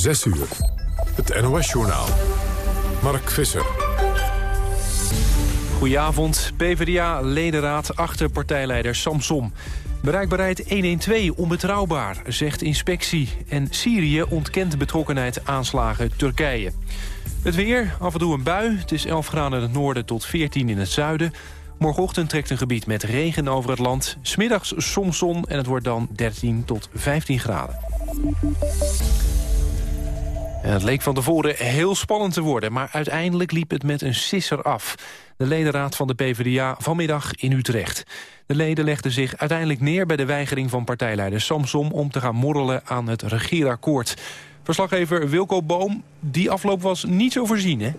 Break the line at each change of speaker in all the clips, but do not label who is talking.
6 uur. Het NOS-journaal. Mark Visser.
Goedenavond. PvdA-ledenraad achter partijleider Samsom. Bereikbaarheid 112 onbetrouwbaar, zegt inspectie. En Syrië ontkent betrokkenheid aanslagen Turkije. Het weer, af en toe een bui. Het is 11 graden in het noorden tot 14 in het zuiden. Morgenochtend trekt een gebied met regen over het land. Smiddags soms zon en het wordt dan 13 tot 15 graden. En het leek van tevoren heel spannend te worden... maar uiteindelijk liep het met een sisser af. De ledenraad van de PvdA vanmiddag in Utrecht. De leden legden zich uiteindelijk neer bij de weigering van partijleider Samsom... om te gaan morrelen aan het regeerakkoord. Verslaggever Wilco Boom, die afloop was niet zo voorzien, hè?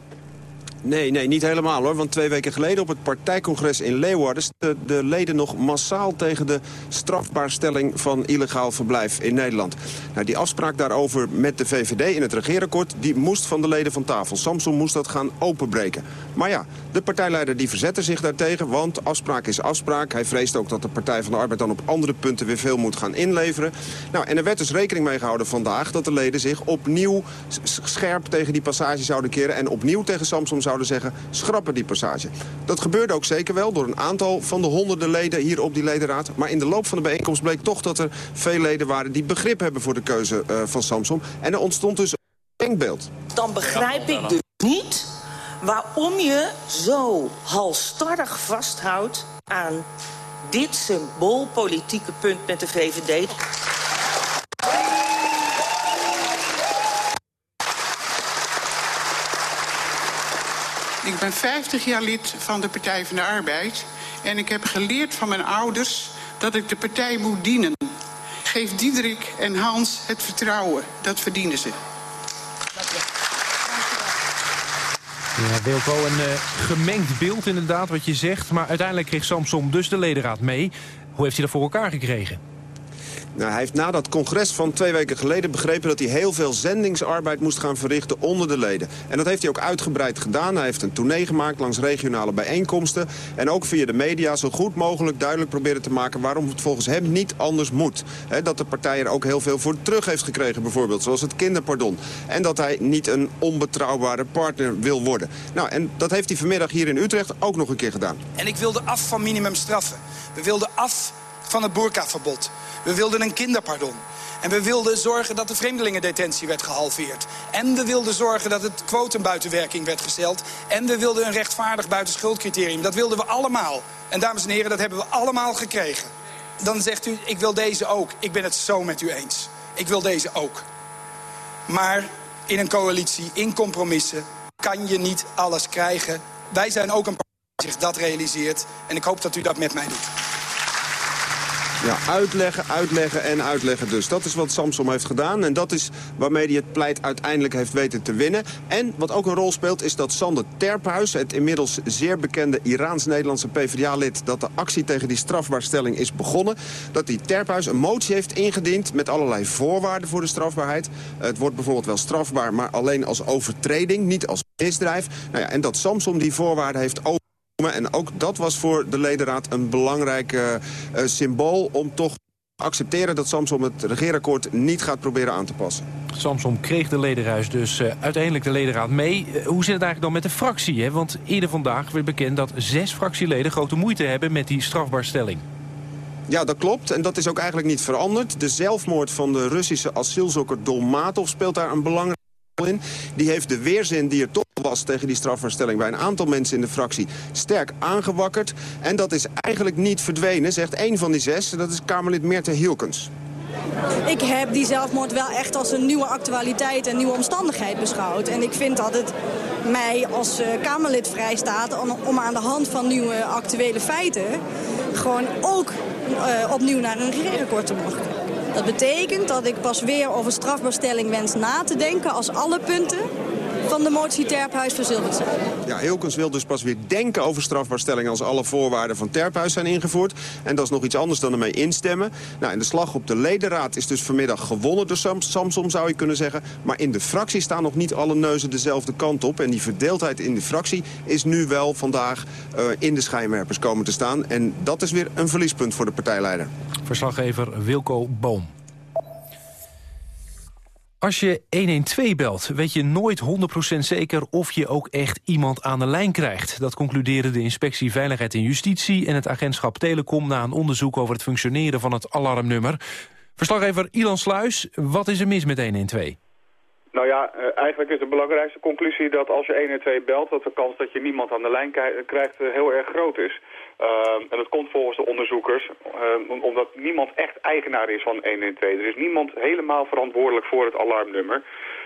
Nee, nee, niet helemaal hoor. Want twee weken geleden op het partijcongres in Leeuwarden... de, de leden nog massaal tegen de strafbaarstelling van illegaal verblijf in Nederland. Nou, die afspraak daarover met de VVD in het regeerakkoord... die moest van de leden van tafel. Samson moest dat gaan openbreken. Maar ja, de partijleider die verzette zich daartegen... want afspraak is afspraak. Hij vreest ook dat de Partij van de Arbeid dan op andere punten... weer veel moet gaan inleveren. Nou, en er werd dus rekening mee gehouden vandaag... dat de leden zich opnieuw scherp tegen die passage zouden keren... en opnieuw tegen Samson zouden zouden zeggen, schrappen die passage. Dat gebeurde ook zeker wel door een aantal van de honderden leden hier op die ledenraad. Maar in de loop van de bijeenkomst bleek toch dat er veel leden waren... die begrip hebben voor de keuze uh, van Samsung. En er ontstond dus een denkbeeld.
Dan begrijp ik dus niet waarom je zo halstarrig vasthoudt aan dit symboolpolitieke punt met de VVD.
Ik ben 50 jaar lid van de Partij van de Arbeid. En ik heb geleerd van mijn ouders dat ik de partij moet dienen. Geef Diederik en Hans het vertrouwen. Dat verdienen ze.
Ja, Wilco, een uh, gemengd beeld inderdaad wat je zegt. Maar uiteindelijk kreeg Samsom dus de ledenraad mee. Hoe heeft hij dat voor elkaar gekregen?
Nou, hij heeft na dat congres van twee weken geleden begrepen... dat hij heel veel zendingsarbeid moest gaan verrichten onder de leden. En dat heeft hij ook uitgebreid gedaan. Hij heeft een tournee gemaakt langs regionale bijeenkomsten. En ook via de media zo goed mogelijk duidelijk proberen te maken... waarom het volgens hem niet anders moet. dat de partij er ook heel veel voor terug heeft gekregen bijvoorbeeld. Zoals het kinderpardon. En dat hij niet een onbetrouwbare partner wil worden. Nou, en dat heeft hij vanmiddag hier in Utrecht ook nog een keer gedaan.
En ik wilde af van minimumstraffen. We wilden af van het boerkaverbod. We wilden een kinderpardon. En we wilden zorgen dat de vreemdelingendetentie werd gehalveerd. En we wilden zorgen dat het quotum buiten werking werd gesteld. En we wilden een rechtvaardig buitenschuldcriterium. Dat wilden we allemaal. En dames en heren, dat hebben we allemaal gekregen. Dan zegt u, ik wil deze ook. Ik ben het zo met u eens. Ik wil deze ook. Maar in een coalitie, in compromissen, kan je niet alles krijgen. Wij zijn ook een partij die zich dat realiseert. En ik hoop dat u dat met mij doet.
Ja, uitleggen, uitleggen en uitleggen dus. Dat is wat Samsom heeft gedaan en dat is waarmee hij het pleit uiteindelijk heeft weten te winnen. En wat ook een rol speelt is dat Sander Terphuis, het inmiddels zeer bekende Iraans-Nederlandse PvdA-lid... dat de actie tegen die strafbaarstelling is begonnen. Dat die Terphuis een motie heeft ingediend met allerlei voorwaarden voor de strafbaarheid. Het wordt bijvoorbeeld wel strafbaar, maar alleen als overtreding, niet als misdrijf. Nou ja, en dat Samsom die voorwaarden heeft over en ook dat was voor de ledenraad een belangrijk uh, symbool om toch te accepteren dat Samsom het regeerakkoord niet gaat proberen aan te passen.
Samsom kreeg de ledenruis dus uh, uiteindelijk de ledenraad mee. hoe zit het eigenlijk dan met de fractie? Hè? Want eerder vandaag werd bekend dat zes fractieleden grote moeite hebben met die strafbaarstelling.
Ja, dat klopt. En dat is ook eigenlijk niet veranderd. De zelfmoord van de Russische asielzoeker Dolmatov speelt daar een belangrijke Die heeft de weerzin die er toch was tegen die strafverstelling bij een aantal mensen in de fractie sterk aangewakkerd. En dat is eigenlijk niet verdwenen, zegt één van die zes. Dat is Kamerlid Meerte Hielkens.
Ik heb die zelfmoord wel echt als een nieuwe actualiteit en nieuwe omstandigheid beschouwd. En ik vind dat het mij als uh, Kamerlid vrijstaat om, aan de hand van nieuwe actuele feiten gewoon ook uh, opnieuw naar een regeerakkoord te mogen. Dat betekent dat ik pas weer over strafbaarstelling wens na te denken als alle punten van de motie Terphuis verzilverd zijn.
Ja, Hilkens wil dus pas weer denken over strafbaarstelling... als alle voorwaarden van Terphuis zijn ingevoerd. En dat is nog iets anders dan ermee instemmen. Nou, en de slag op de ledenraad is dus vanmiddag gewonnen door Sam Samsom, zou je kunnen zeggen. Maar in de fractie staan nog niet alle neuzen dezelfde kant op. En die verdeeldheid in de fractie is nu wel vandaag uh, in de schijnwerpers komen te staan. En dat is weer een verliespunt voor de partijleider.
Verslaggever Wilco Boom. Als je 112 belt, weet je nooit 100% zeker of je ook echt iemand aan de lijn krijgt. Dat concluderen de Inspectie Veiligheid en Justitie en het agentschap Telecom na een onderzoek over het functioneren van het alarmnummer. Verslaggever Ilan Sluis, wat is er mis met 112?
Nou ja, eh, eigenlijk is de belangrijkste conclusie dat als je 112 belt... dat de kans dat je niemand aan de lijn krijgt eh, heel erg groot is. Ehm, en dat komt volgens de onderzoekers ehm, omdat niemand echt eigenaar is van 112. Er is niemand helemaal verantwoordelijk voor het alarmnummer.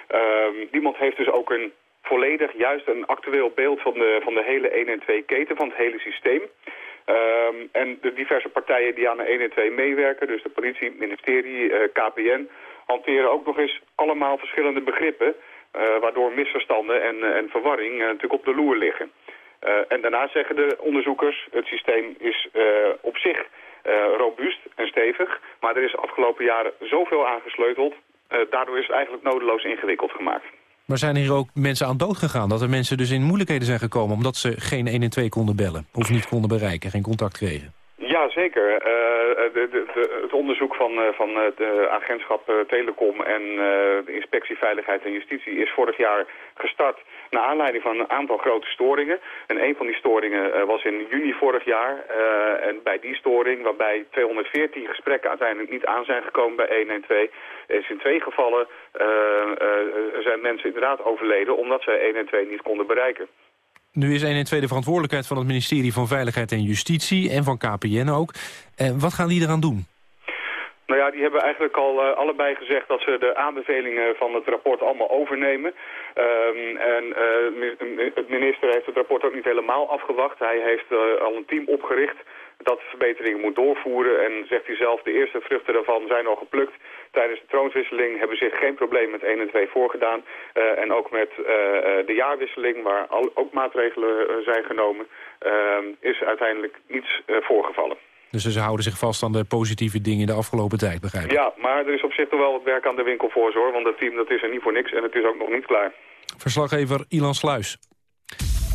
Ehm, niemand heeft dus ook een volledig juist een actueel beeld van de, van de hele 112-keten, van het hele systeem. en de diverse partijen die aan de 112 meewerken, dus de politie, ministerie, eh, KPN hanteren ook nog eens allemaal verschillende begrippen... Uh, waardoor misverstanden en, uh, en verwarring natuurlijk op de loer liggen. En daarna zeggen de onderzoekers, het systeem is op zich robuust en stevig... maar er is de afgelopen jaren zoveel aangesleuteld... daardoor is het eigenlijk nodeloos ingewikkeld gemaakt.
Maar zijn hier ook mensen aan dood gegaan? Dat er mensen dus in moeilijkheden zijn gekomen... omdat ze geen 1 en 2 konden bellen of niet konden bereiken, geen contact kregen?
Ja, zeker. Uh, de, de, het onderzoek van, uh, van het agentschap Telecom en de inspectie Veiligheid en Justitie is vorig jaar gestart naar aanleiding van een aantal grote storingen. En een van die storingen was in juni vorig jaar. en bij die storing, waarbij 214 gesprekken uiteindelijk niet aan zijn gekomen bij 112, is in twee gevallen zijn mensen inderdaad overleden omdat zij 112 niet konden bereiken.
Nu is 1 en 2 de verantwoordelijkheid van het ministerie van Veiligheid en Justitie en van KPN ook. Eh, wat gaan die eraan doen?
Nou ja, die hebben eigenlijk al uh, allebei gezegd dat ze de aanbevelingen van het rapport allemaal overnemen. Um, en uh, het minister heeft het rapport ook niet helemaal afgewacht. Hij heeft uh, al een team opgericht dat verbeteringen moet doorvoeren. En zegt hij zelf, de eerste vruchten daarvan zijn al geplukt. Tijdens de troonswisseling hebben zich geen probleem met 1 en 2 voorgedaan. En ook met de jaarwisseling, waar al, ook maatregelen zijn genomen, is uiteindelijk niets voorgevallen.
Dus ze houden zich vast aan de positieve dingen in de afgelopen tijd, begrijp ik?
Ja, maar er is op zich toch wel wat werk aan de winkel voor, hoor. Want het team dat is er niet voor niks en het is ook nog niet klaar.
Verslaggever Ilan Sluis.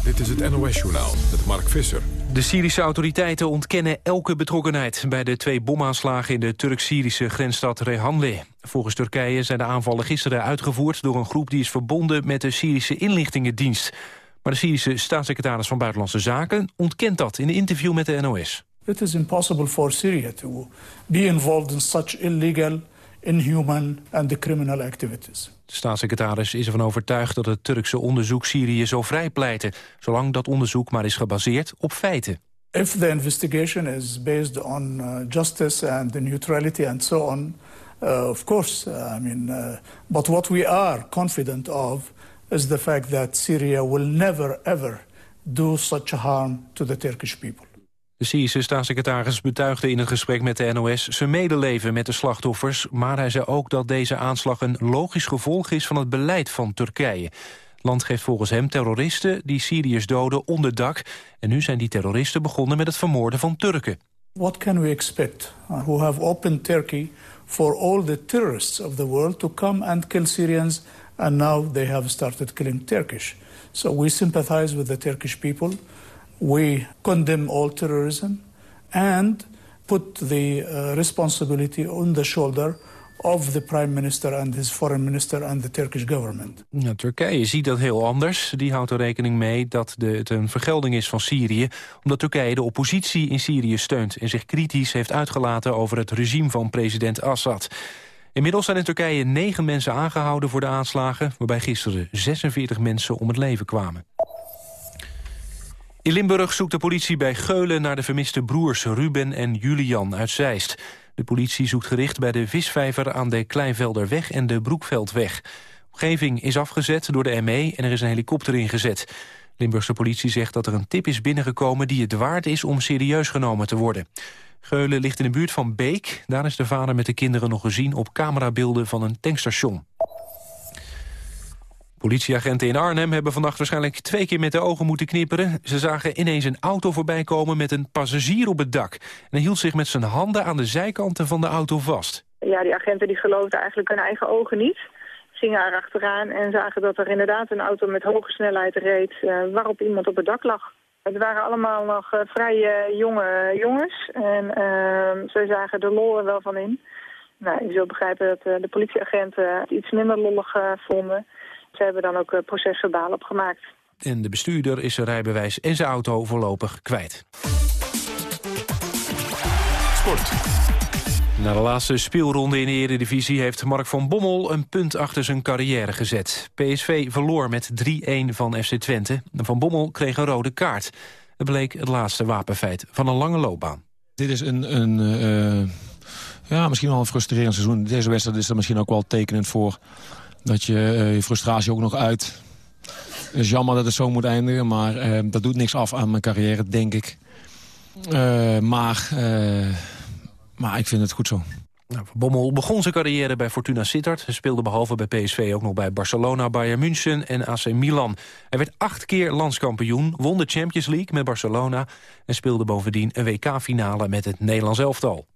Dit is het NOS-journaal met Mark Visser.
De Syrische autoriteiten ontkennen elke betrokkenheid... bij de twee bomaanslagen in de Turk-Syrische grensstad Rehanli. Volgens Turkije zijn de aanvallen gisteren uitgevoerd... door een groep die is verbonden met de Syrische inlichtingendienst. Maar de Syrische staatssecretaris van Buitenlandse Zaken... ontkent dat in een interview met de NOS.
It is impossible for Syria to be involved in such illegal inhuman and criminal activities.
De staatssecretaris is ervan overtuigd dat het Turkse onderzoek Syrië zo vrij pleiten, zolang dat onderzoek maar is gebaseerd op feiten.
If the investigation is based on uh, justice and the neutrality and so on, uh, of course, uh, I mean, uh, but what we are confident of is the fact that Syria will never ever do such harm to the Turkish people.
De Syrische staatssecretaris betuigde in een gesprek met de NOS... zijn medeleven met de slachtoffers, maar hij zei ook dat deze aanslag... een logisch gevolg is van het beleid van Turkije. Het land geeft volgens hem terroristen die Syriërs doden onderdak... en nu zijn die terroristen begonnen met het vermoorden van Turken.
What can we expect? Uh, who have opened Turkey for all the terrorists of the world... to come and kill Syrians, and now they have started killing Turkish. So we sympathize with the Turkish people... We condemn all terrorism and put the uh, responsibility on the shoulder of the prime minister and his foreign minister and the Turkish government.
Turkije ziet dat heel anders. Die houdt er rekening mee dat de, het een vergelding is van Syrië... omdat Turkije de oppositie in Syrië steunt... en zich kritisch heeft uitgelaten over het regime van president Assad. Inmiddels zijn in Turkije negen mensen aangehouden voor de aanslagen... waarbij gisteren 46 mensen om het leven kwamen. In Limburg zoekt de politie bij Geulen naar de vermiste broers Ruben en Julian uit Zeist. De politie zoekt gericht bij de visvijver aan de Kleinvelderweg en de Broekveldweg. Omgeving is afgezet door de ME en er is een helikopter ingezet. Limburgse politie zegt dat er een tip is binnengekomen die het waard is om serieus genomen te worden. Geulen ligt in de buurt van Beek. Daar is de vader met de kinderen nog gezien op camerabeelden van een tankstation. Politieagenten in Arnhem hebben vannacht waarschijnlijk twee keer met de ogen moeten knipperen. Ze zagen ineens een auto voorbij komen met een passagier op het dak. En hij hield zich met zijn handen aan de zijkanten van de auto vast.
Ja, die agenten die geloofden eigenlijk hun eigen ogen niet. Gingen er achteraan en zagen dat er inderdaad een auto met hoge snelheid reed... Uh, waarop iemand op het dak lag. Het waren allemaal nog uh, vrij uh, jonge jongens en uh, ze zagen de lol er wel van in. Nou, je zult begrijpen dat de politieagenten het iets minder lollig vonden. Ze hebben dan ook procesverbaal opgemaakt.
En de bestuurder is zijn rijbewijs en zijn auto voorlopig kwijt.
Sport.
Na de laatste speelronde in de Eredivisie heeft Mark van Bommel een punt achter zijn carrière gezet. PSV verloor met 3-1 van FC Twente. Van Bommel kreeg een rode kaart. Het bleek het laatste wapenfeit van een lange loopbaan.
Dit is een, een uh, ja, misschien wel een frustrerend seizoen. Deze wedstrijd is er misschien ook wel tekenend voor dat je uh, je frustratie ook nog uit. Het is jammer dat het zo moet eindigen, maar uh, dat doet niks af aan mijn carrière, denk ik. maar maar ik vind het goed zo.
Nou, Bommel begon zijn carrière bij Fortuna Sittard. Hij speelde behalve bij PSV ook nog bij Barcelona, Bayern München en AC Milan. Hij werd acht keer landskampioen, won de Champions League met Barcelona... en speelde bovendien een WK-finale met het Nederlands elftal.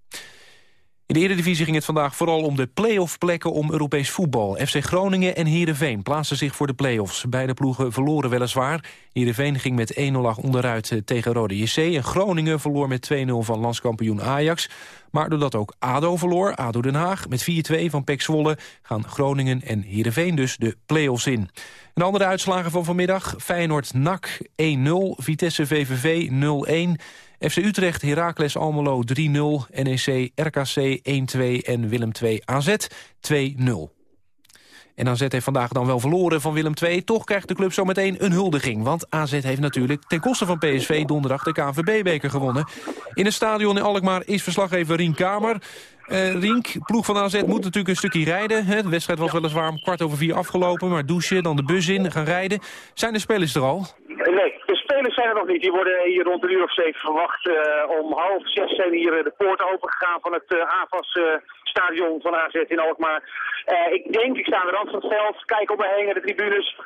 In de Eredivisie ging het vandaag vooral om de play-off plekken om Europees voetbal. FC Groningen en Heerenveen plaatsten zich voor de play-offs. Beide ploegen verloren weliswaar. Heerenveen ging met 1-0 onderuit eh, tegen Rode JC... en Groningen verloor met 2-0 van landskampioen Ajax. Maar doordat ook ADO verloor, ADO Den Haag, met 4-2 van Pek Zwolle... gaan Groningen en Heerenveen dus de play-offs in. En andere uitslagen van vanmiddag, Feyenoord-NAC 1-0, Vitesse-VVV 0-1... FC Utrecht, Heracles Almelo 3-0, NEC, RKC 1-2 en Willem 2 AZ 2-0. En AZ heeft vandaag dan wel verloren van Willem II. Toch krijgt de club zometeen een huldiging. Want AZ heeft natuurlijk ten koste van PSV donderdag de KNVB-beker gewonnen. In het stadion in Alkmaar is verslaggever Rien Kamer. Uh, Rink, ploeg van AZ moet natuurlijk een stukje rijden. De wedstrijd was weliswaar om kwart over vier afgelopen. Maar douchen, dan de bus in, gaan rijden. Zijn de spelers er al?
Zijn nog niet. Die worden hier rond een uur of zeven verwacht. Uh, om half zes zijn hier de poorten opengegaan van het uh, AFAS-stadion van AZ in Alkmaar. Uh, ik denk, ik sta aan de rand van het veld, kijk om me heen naar de tribunes.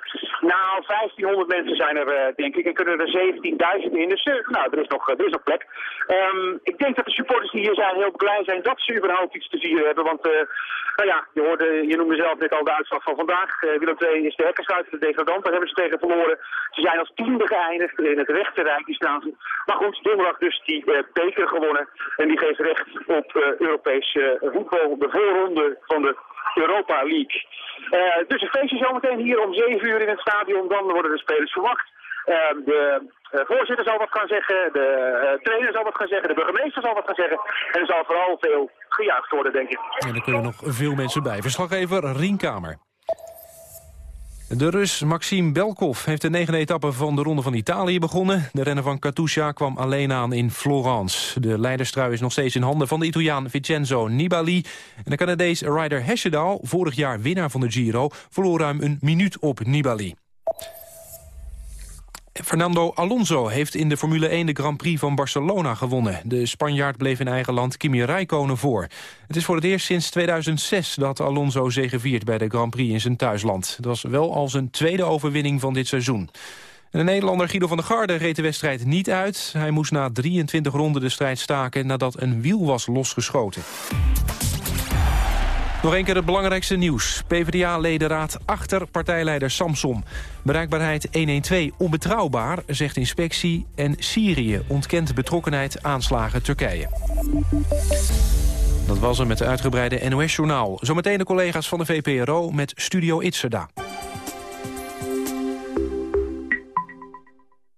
Nou, 1500 mensen zijn er, denk ik. En kunnen er 17.000 in. Dus nou, er is nog, er is nog plek. Um, ik denk dat de supporters die hier zijn heel blij zijn dat ze überhaupt iets te vieren hebben. Want, nou ja, je, hoorde, je noemde zelf net al de uitslag van vandaag. Willem II is de hekkersluiter, de degradant. Daar hebben ze tegen verloren. Ze zijn als tiende geëindigd in het rechterrijk die staan. Maar goed, donderdag dus die beker gewonnen. En die geeft recht op Europees uh, de voorronde van de Europa League. dus een feestje zometeen hier om 7 uur in het stadion. Dan worden de spelers verwacht. de voorzitter zal wat gaan zeggen, de trainer zal wat gaan zeggen, de burgemeester zal wat gaan zeggen. En er zal vooral veel gejuicht worden, denk ik.
En er kunnen nog veel mensen bij. Verslaggever Rienkamer. De Rus Maxime Belkov heeft de negende etappe van de Ronde van Italië begonnen. De renner van Katusha kwam alleen aan in Florence. De leiderstrui is nog steeds in handen van de Italiaan Vincenzo Nibali. En de Canadees Ryder Hesjedal, vorig jaar winnaar van de Giro... verloor ruim een minuut op Nibali. Fernando Alonso heeft in de Formule 1 de Grand Prix van Barcelona gewonnen. De Spanjaard bleef in eigen land Kimi Räikkönen voor. Het is voor het eerst sinds 2006 dat Alonso zegeviert bij de Grand Prix in zijn thuisland. Dat was wel al zijn tweede overwinning van dit seizoen. de Nederlander Guido van der Garde reed de wedstrijd niet uit. Hij moest na 23 ronden de strijd staken nadat een wiel was losgeschoten. Nog een keer het belangrijkste nieuws. PvdA-ledenraad achter partijleider Samsom. Bereikbaarheid 112 onbetrouwbaar, zegt inspectie. En Syrië ontkent betrokkenheid aanslagen Turkije. Dat was er met de uitgebreide NOS-journaal. Zometeen de collega's van de VPRO met Studio Itzerda.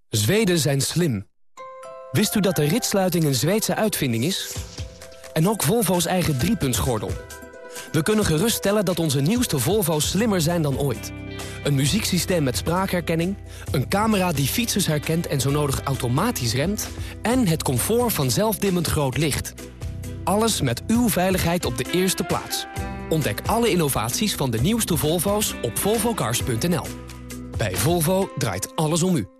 Zweden zijn slim. Wist u dat de ritsluiting een Zweedse uitvinding is? En ook Volvo's eigen driepuntsgordel... We kunnen geruststellen dat onze nieuwste Volvo's slimmer zijn dan ooit. Een muzieksysteem met spraakherkenning, een camera die fietsers herkent en zo nodig automatisch remt... en het comfort van zelfdimmend groot licht. Alles met uw veiligheid op de eerste plaats. Ontdek alle innovaties van de nieuwste Volvo's op volvocars.nl. Bij Volvo draait alles om u.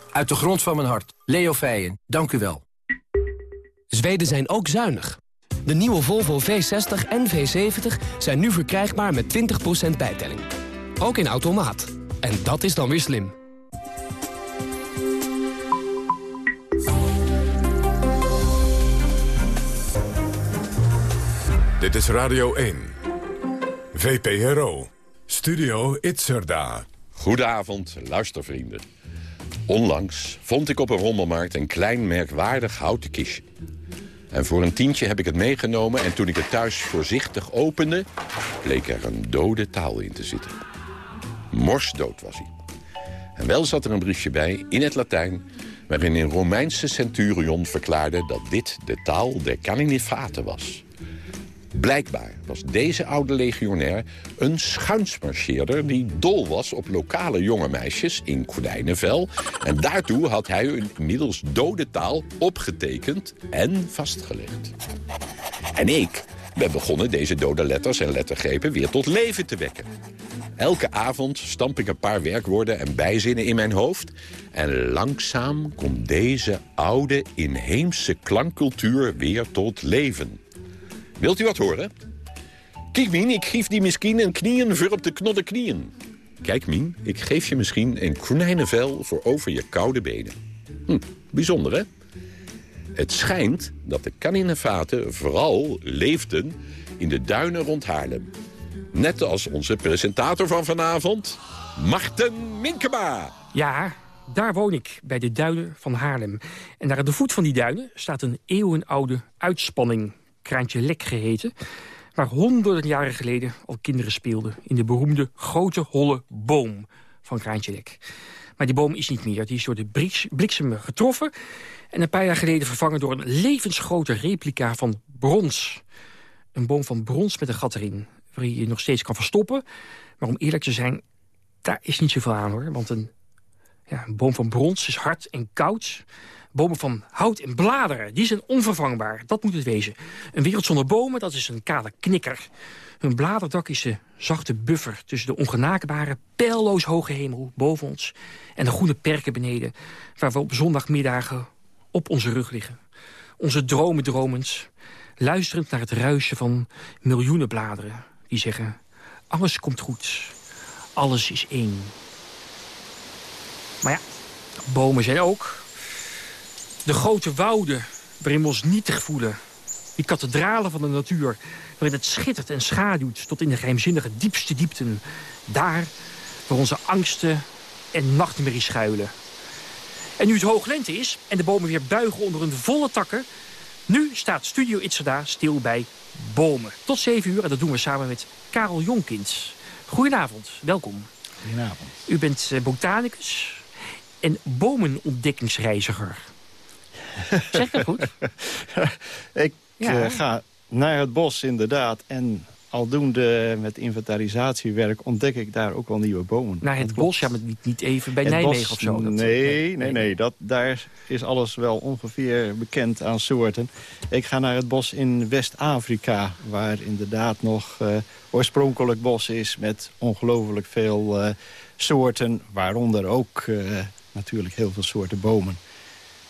Uit de grond van mijn hart. Leo Feijen, dank u wel.
Zweden zijn ook zuinig. De nieuwe Volvo V60 en V70 zijn nu verkrijgbaar met 20% bijtelling. Ook in automaat. En dat is dan weer slim.
Dit is Radio 1. VPRO. Studio Itzerda.
Goedenavond, luistervrienden. Onlangs vond ik op een rommelmarkt een klein merkwaardig houten kistje. En voor een tientje heb ik het meegenomen en toen ik het thuis voorzichtig opende... bleek er een dode taal in te zitten. Morsdood was hij. En wel zat er een briefje bij, in het Latijn... waarin een Romeinse centurion verklaarde dat dit de taal der Caninifaten was... Blijkbaar was deze oude legionair een schuinsmarcheerder... die dol was op lokale jonge meisjes in konijnenvel. En daartoe had hij een inmiddels dode taal opgetekend en vastgelegd. En ik ben begonnen deze dode letters en lettergrepen weer tot leven te wekken. Elke avond stamp ik een paar werkwoorden en bijzinnen in mijn hoofd... en langzaam komt deze oude inheemse klankcultuur weer tot leven... Wilt u wat horen? Kijk, Mien, ik geef die misschien een knieën voor op de knodde knieën. Kijk, Mien, ik geef je misschien een konijnenvel voor over je koude benen. Hm, bijzonder, hè? Het schijnt dat de kaninenvaten vooral leefden in de duinen rond Haarlem. Net als onze presentator van vanavond, Marten Minkema.
Ja, daar woon ik, bij de duinen van Haarlem. En daar aan de voet van die duinen staat een eeuwenoude uitspanning Kraantje Lek geheten... waar honderden jaren geleden al kinderen speelden... in de beroemde grote holle boom van Kraantje Lek. Maar die boom is niet meer. Die is door de bliksem getroffen... en een paar jaar geleden vervangen door een levensgrote replica van brons. Een boom van brons met een gat erin, waar je je nog steeds kan verstoppen. Maar om eerlijk te zijn, daar is niet zoveel aan hoor. Want een, ja, een boom van brons is hard en koud... Bomen van hout en bladeren, die zijn onvervangbaar. Dat moet het wezen. Een wereld zonder bomen, dat is een kale knikker. Hun bladerdak is de zachte buffer tussen de ongenaakbare, pijlloos hoge hemel boven ons... en de groene perken beneden, waar we op zondagmiddagen op onze rug liggen. Onze dromen dromend, luisterend naar het ruisen van miljoenen bladeren... die zeggen, alles komt goed, alles is één. Maar ja, bomen zijn ook de grote wouden waarin we ons nietig voelen. Die kathedralen van de natuur waarin het schittert en schaduwt... tot in de geheimzinnige diepste diepten. Daar waar onze angsten en nachtmerries schuilen. En nu het hooglente is en de bomen weer buigen onder hun volle takken... nu staat Studio Itzada stil bij bomen. Tot 7 uur en dat doen we samen met Karel Jonkins. Goedenavond, welkom.
Goedenavond.
U bent eh, botanicus en bomenontdekkingsreiziger. Zeg dat goed?
ik eh, ga naar het bos inderdaad. En aldoende met inventarisatiewerk ontdek ik daar ook wel nieuwe bomen.
Naar het bos, ja, maar niet, even bij Nijmegen of zo?
Dat, nee, nee, nee, Dat, daar is alles wel ongeveer bekend aan soorten. Ik ga naar het bos in West-Afrika, waar inderdaad nog uh, oorspronkelijk bos is... met ongelooflijk veel uh, soorten, waaronder ook natuurlijk heel veel soorten bomen.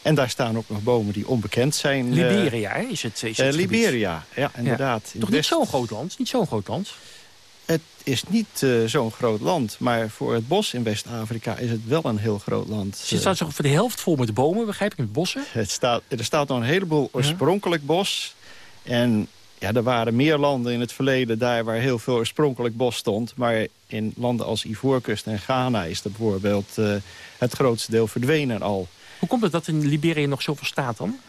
En daar staan ook nog bomen die onbekend zijn.
Eh, Liberia is het, is het
uh, Liberia, ja, inderdaad.
Toch niet zo'n groot land? Niet zo'n groot land?
Het is niet uh, zo'n groot land, maar voor het bos in West-Afrika is het wel een heel groot land.
Het staat zo voor de helft vol met bomen, begrijp ik, met bossen?
Het staat, er staat nog een heleboel oorspronkelijk bos. En ja, er waren meer landen in het verleden daar waar heel veel oorspronkelijk bos stond. Maar in landen als Ivoorkust en Ghana is er bijvoorbeeld het grootste deel verdwenen al.
Hoe komt het dat in Liberia nog zoveel staat dan?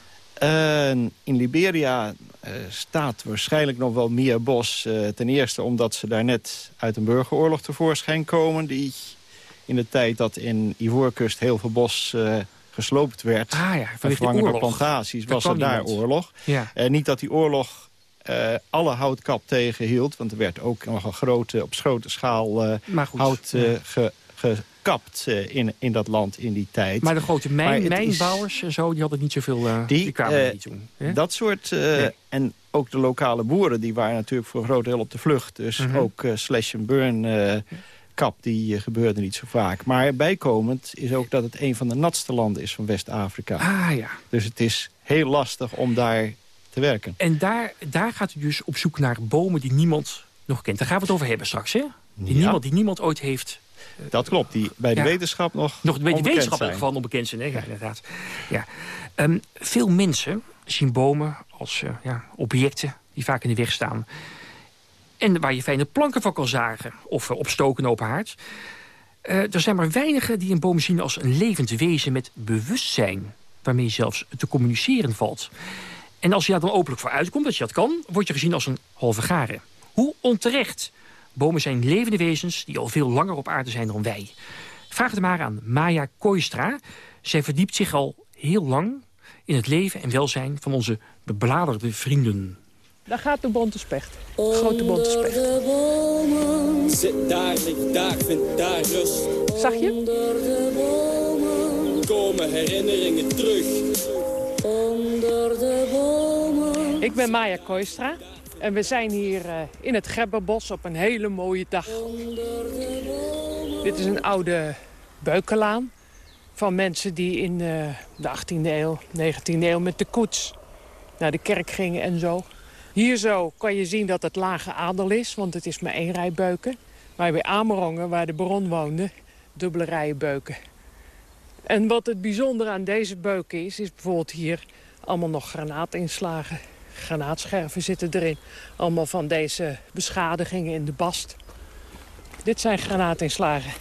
Uh, in Liberia uh, staat waarschijnlijk nog wel meer bos. Uh, ten eerste omdat ze daar net uit een burgeroorlog tevoorschijn komen... die in de tijd dat in Ivoorkust heel veel bos gesloopt werd...
Ah ja,
vervangen door plantaties, was er daar oorlog.
Ja.
niet dat die oorlog alle houtkap tegenhield... want er werd ook nog een grote, op grote schaal hout ja. ge, gekapt uh, in, in dat land in die tijd.
Maar de grote mijn, mijnbouwers en zo, die hadden niet zoveel... Uh, die, die kwamen uh, niet toen. Hè?
Dat soort... Nee. En ook de lokale boeren, die waren natuurlijk voor een groot deel op de vlucht. Dus -hmm. ook slash and burn kap, die gebeurde niet zo vaak. Maar bijkomend is ook dat het een van de natste landen is van West-Afrika.
Ah ja.
Dus het is heel lastig om daar te werken.
En daar, daar gaat u dus op zoek naar bomen die niemand nog kent. Daar gaan we het over hebben straks, hè? Die,
Ja.
niemand, die niemand ooit heeft
Dat klopt, die bij de
Ja.
wetenschap nog
Nog bij de wetenschap in ieder onbekend zijn. Hè? Ja, inderdaad. Ja. Ehm, veel mensen zien bomen als eh, ja, objecten die vaak in de weg staan. En waar je fijne planken van kan zagen of eh, opstoken op haard. Eh, er zijn maar weinigen die een boom zien als een levend wezen met bewustzijn. Waarmee zelfs te communiceren valt. En als je daar dan openlijk voor uitkomt dat je dat kan... word je gezien als een halve garen. Hoe onterecht. Bomen zijn levende wezens die al veel langer op aarde zijn dan wij. Vraag het maar aan Maya Koistra. Zij verdiept zich al heel lang in het leven en welzijn van onze bebladerde vrienden.
Daar gaat de bonte specht. Grote bonte specht.
Zit daar, ligt daar, vind daar rust.
Zag je?
Komen herinneringen terug.
Ik ben Maya Koistra. En we zijn hier eh, in het Gebberbos op een hele mooie dag. Dit is een oude beukenlaan van mensen die in eh, de 18e eeuw, 19e eeuw met de koets naar de kerk gingen en zo. Hier zo kan je zien dat het lage adel is, want het is maar één rij beuken. Maar bij Amerongen, waar de baron woonde, dubbele rijen beuken. En wat het bijzondere aan deze beuken is, is bijvoorbeeld hier allemaal nog granaatinslagen. Granaatscherven zitten erin. Allemaal van deze beschadigingen in de bast. Dit zijn granaatinslagen.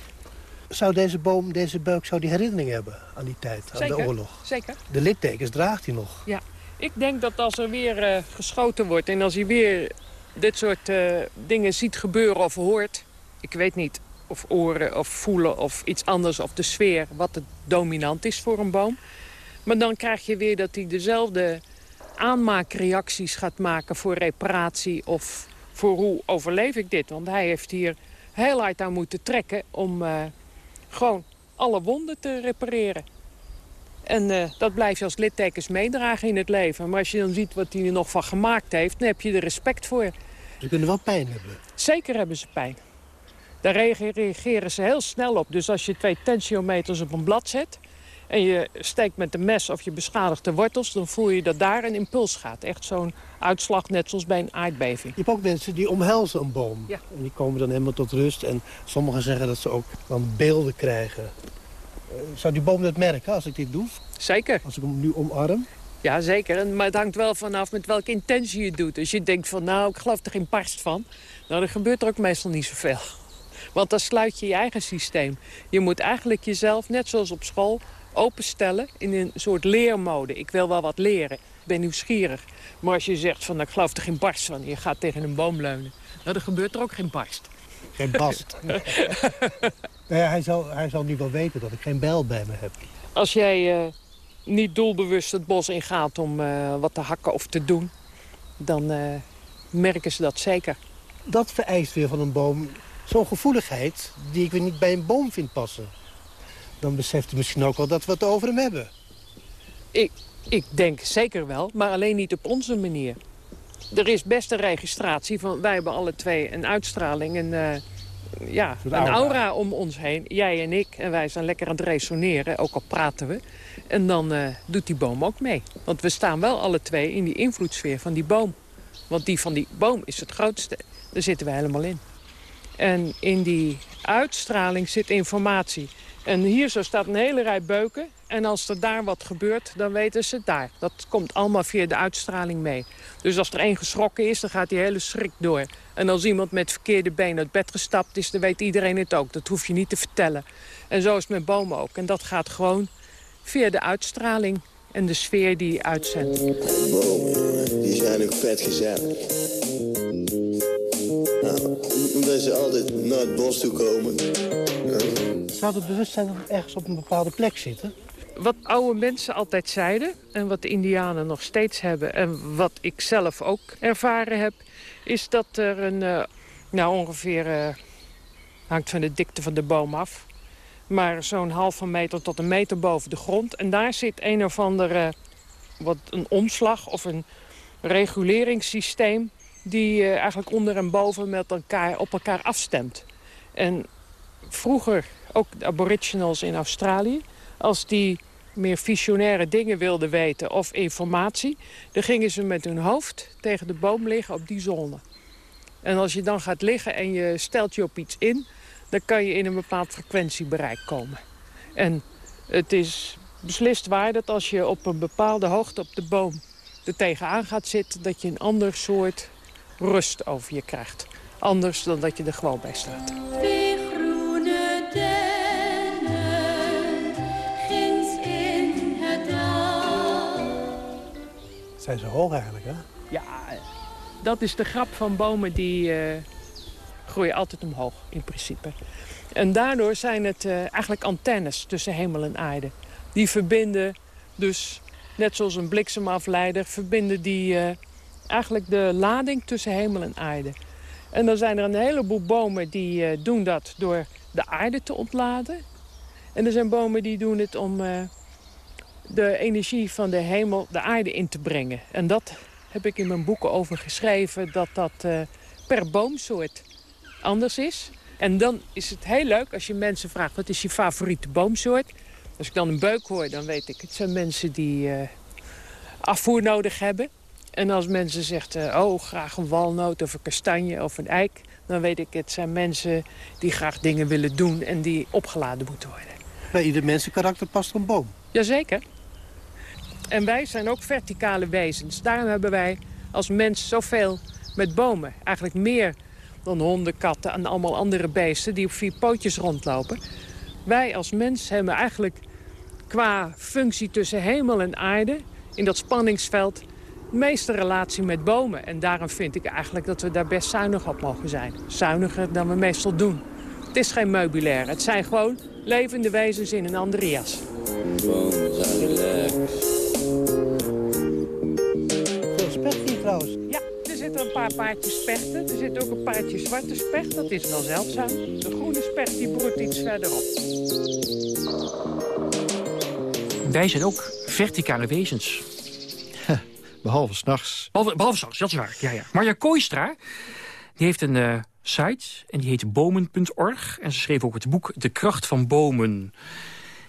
Zou deze boom, deze beuk, zou die herinnering hebben aan die tijd, aan
Zeker,
de oorlog?
zeker.
De littekens draagt hij nog.
Ja, ik denk dat als er weer eh, geschoten wordt en als hij weer dit soort eh, dingen ziet gebeuren of hoort... ik weet niet of oren of voelen of iets anders of de sfeer wat het dominant is voor een boom. Maar dan krijg je weer dat hij dezelfde aanmaakreacties gaat maken voor reparatie of voor hoe overleef ik dit. Want hij heeft hier heel hard aan moeten trekken om eh, gewoon alle wonden te repareren. En eh, dat blijf je als littekens meedragen in het leven. Maar als je dan ziet wat hij er nog van gemaakt heeft, dan heb je er respect voor.
Ze kunnen wel pijn hebben.
Zeker hebben ze pijn. Daar reageren ze heel snel op. Dus als je twee tensiometers op een blad zet... en je steekt met een mes of je beschadigt de wortels... dan voel je dat daar een impuls gaat. Echt zo'n uitslag net zoals bij een aardbeving.
Je hebt ook mensen die omhelzen een boom.
Ja.
En die komen dan helemaal tot rust. En sommigen zeggen dat ze ook dan beelden krijgen. Eh, Zou die boom dat merken als ik dit doe?
Zeker.
Als ik hem nu omarm?
Ja, zeker. Maar het hangt wel vanaf met welke intentie je het doet. Als je denkt van, nou, ik geloof er geen barst van... nou, dan gebeurt er ook meestal niet zoveel. Want dan sluit je je eigen systeem. Je moet eigenlijk jezelf, net zoals op school, openstellen in een soort leermode. Ik wil wel wat leren. Ik ben nieuwsgierig. Maar als je zegt van, nou, ik geloof er geen barst van... je gaat tegen een boom leunen, nou, dan gebeurt er ook geen barst.
Geen bast. nou ja, hij, zal, hij zal nu wel weten dat ik geen bijl bij me heb.
Als jij eh, niet doelbewust het bos ingaat om eh, wat te hakken of te doen... dan eh, merken ze dat zeker.
Dat vereist weer van een boom zo'n gevoeligheid die ik weer niet bij een boom vind passen. Dan beseft hij misschien ook wel dat we het over hem hebben.
Ik, ik denk zeker wel, maar alleen niet op onze manier. Er is best een registratie van... wij hebben alle twee een uitstraling, een, eh, ja, een
aura.
aura. om ons heen. Jij en ik. En wij zijn lekker aan het resoneren, ook al praten we. En dan eh, doet die boom ook mee. Want we staan wel alle twee in die invloedssfeer van die boom. Want die van die boom is het grootste. Daar zitten we helemaal in. En in die uitstraling zit informatie. En hier zo staat een hele rij beuken. En als er daar wat gebeurt, dan weten ze het daar. Dat komt allemaal via de uitstraling mee. Dus als er één geschrokken is, dan gaat die hele schrik door. En als iemand met verkeerde been uit bed gestapt is, dan weet iedereen het ook. Dat hoef je niet te vertellen. En zo is het met bomen ook. En dat gaat gewoon via de uitstraling en de sfeer die je uitzendt.
Bomen, die zijn ook vet gezellig. Nou, ze altijd naar het bos toe komen.
Zou het bewustzijn dan ergens op een bepaalde plek zitten?
Wat oude mensen altijd zeiden en wat de indianen nog steeds hebben... en wat ik zelf ook ervaren heb, is dat er een... eh, nou, ongeveer... eh, hangt van de dikte van de boom af... maar zo'n halve meter tot een meter boven de grond. En daar zit een of andere... wat een omslag of een reguleringssysteem... die eh, eigenlijk onder en boven met elkaar, op elkaar afstemt. En vroeger, ook de aboriginals in Australië... als die meer visionaire dingen wilden weten of informatie... dan gingen ze met hun hoofd tegen de boom liggen op die zone. En als je dan gaat liggen en je stelt je op iets in... dan kan je in een bepaald frequentiebereik komen. En het is beslist waar dat als je op een bepaalde hoogte op de boom er tegenaan gaat zitten... dat je een ander soort rust over je krijgt. Anders dan dat je er gewoon bij staat.
Zijn ze hoog eigenlijk, hè?
Ja, dat is de grap van bomen die uh, groeien altijd omhoog in principe. En daardoor zijn het uh, eigenlijk antennes tussen hemel en aarde. Die verbinden dus, net zoals een bliksemafleider, verbinden die uh, eigenlijk de lading tussen hemel en aarde. En dan zijn er een heleboel bomen die doen dat door de aarde te ontladen. En er zijn bomen die doen het om de energie van de hemel de aarde in te brengen. En dat heb ik in mijn boeken over geschreven... dat dat uh, per boomsoort anders is. En dan is het heel leuk als je mensen vraagt... wat is je favoriete boomsoort? Als ik dan een beuk hoor, dan weet ik... het zijn mensen die uh, afvoer nodig hebben. En als mensen zeggen, oh, graag een walnoot of een kastanje of een eik... dan weet ik, het zijn mensen die graag dingen willen doen... en die opgeladen moeten worden.
Bij ieder mensenkarakter past een boom.
Jazeker. En wij zijn ook verticale wezens. Daarom hebben wij als mens zoveel met bomen. Eigenlijk meer dan honden, katten en allemaal andere beesten die op vier pootjes rondlopen. Wij als mens hebben eigenlijk qua functie tussen hemel en aarde... in dat spanningsveld meeste relatie met bomen. En daarom vind ik eigenlijk dat we daar best zuinig op mogen zijn. Zuiniger dan we meestal doen. Het is geen meubilair. Het zijn gewoon levende wezens in een andere jas. Ja, er zitten een paar paardjes spechten. Er zit ook een paardje zwarte specht. Dat is wel zeldzaam. De groene specht die broedt iets verderop.
Wij zijn ook verticale wezens.
Behalve s'nachts.
Behalve, behalve s'nachts, dat is waar. Ja, ja. Marja Kooistra die heeft een uh, site en die heet bomen.org. En ze schreef ook het boek De Kracht van Bomen.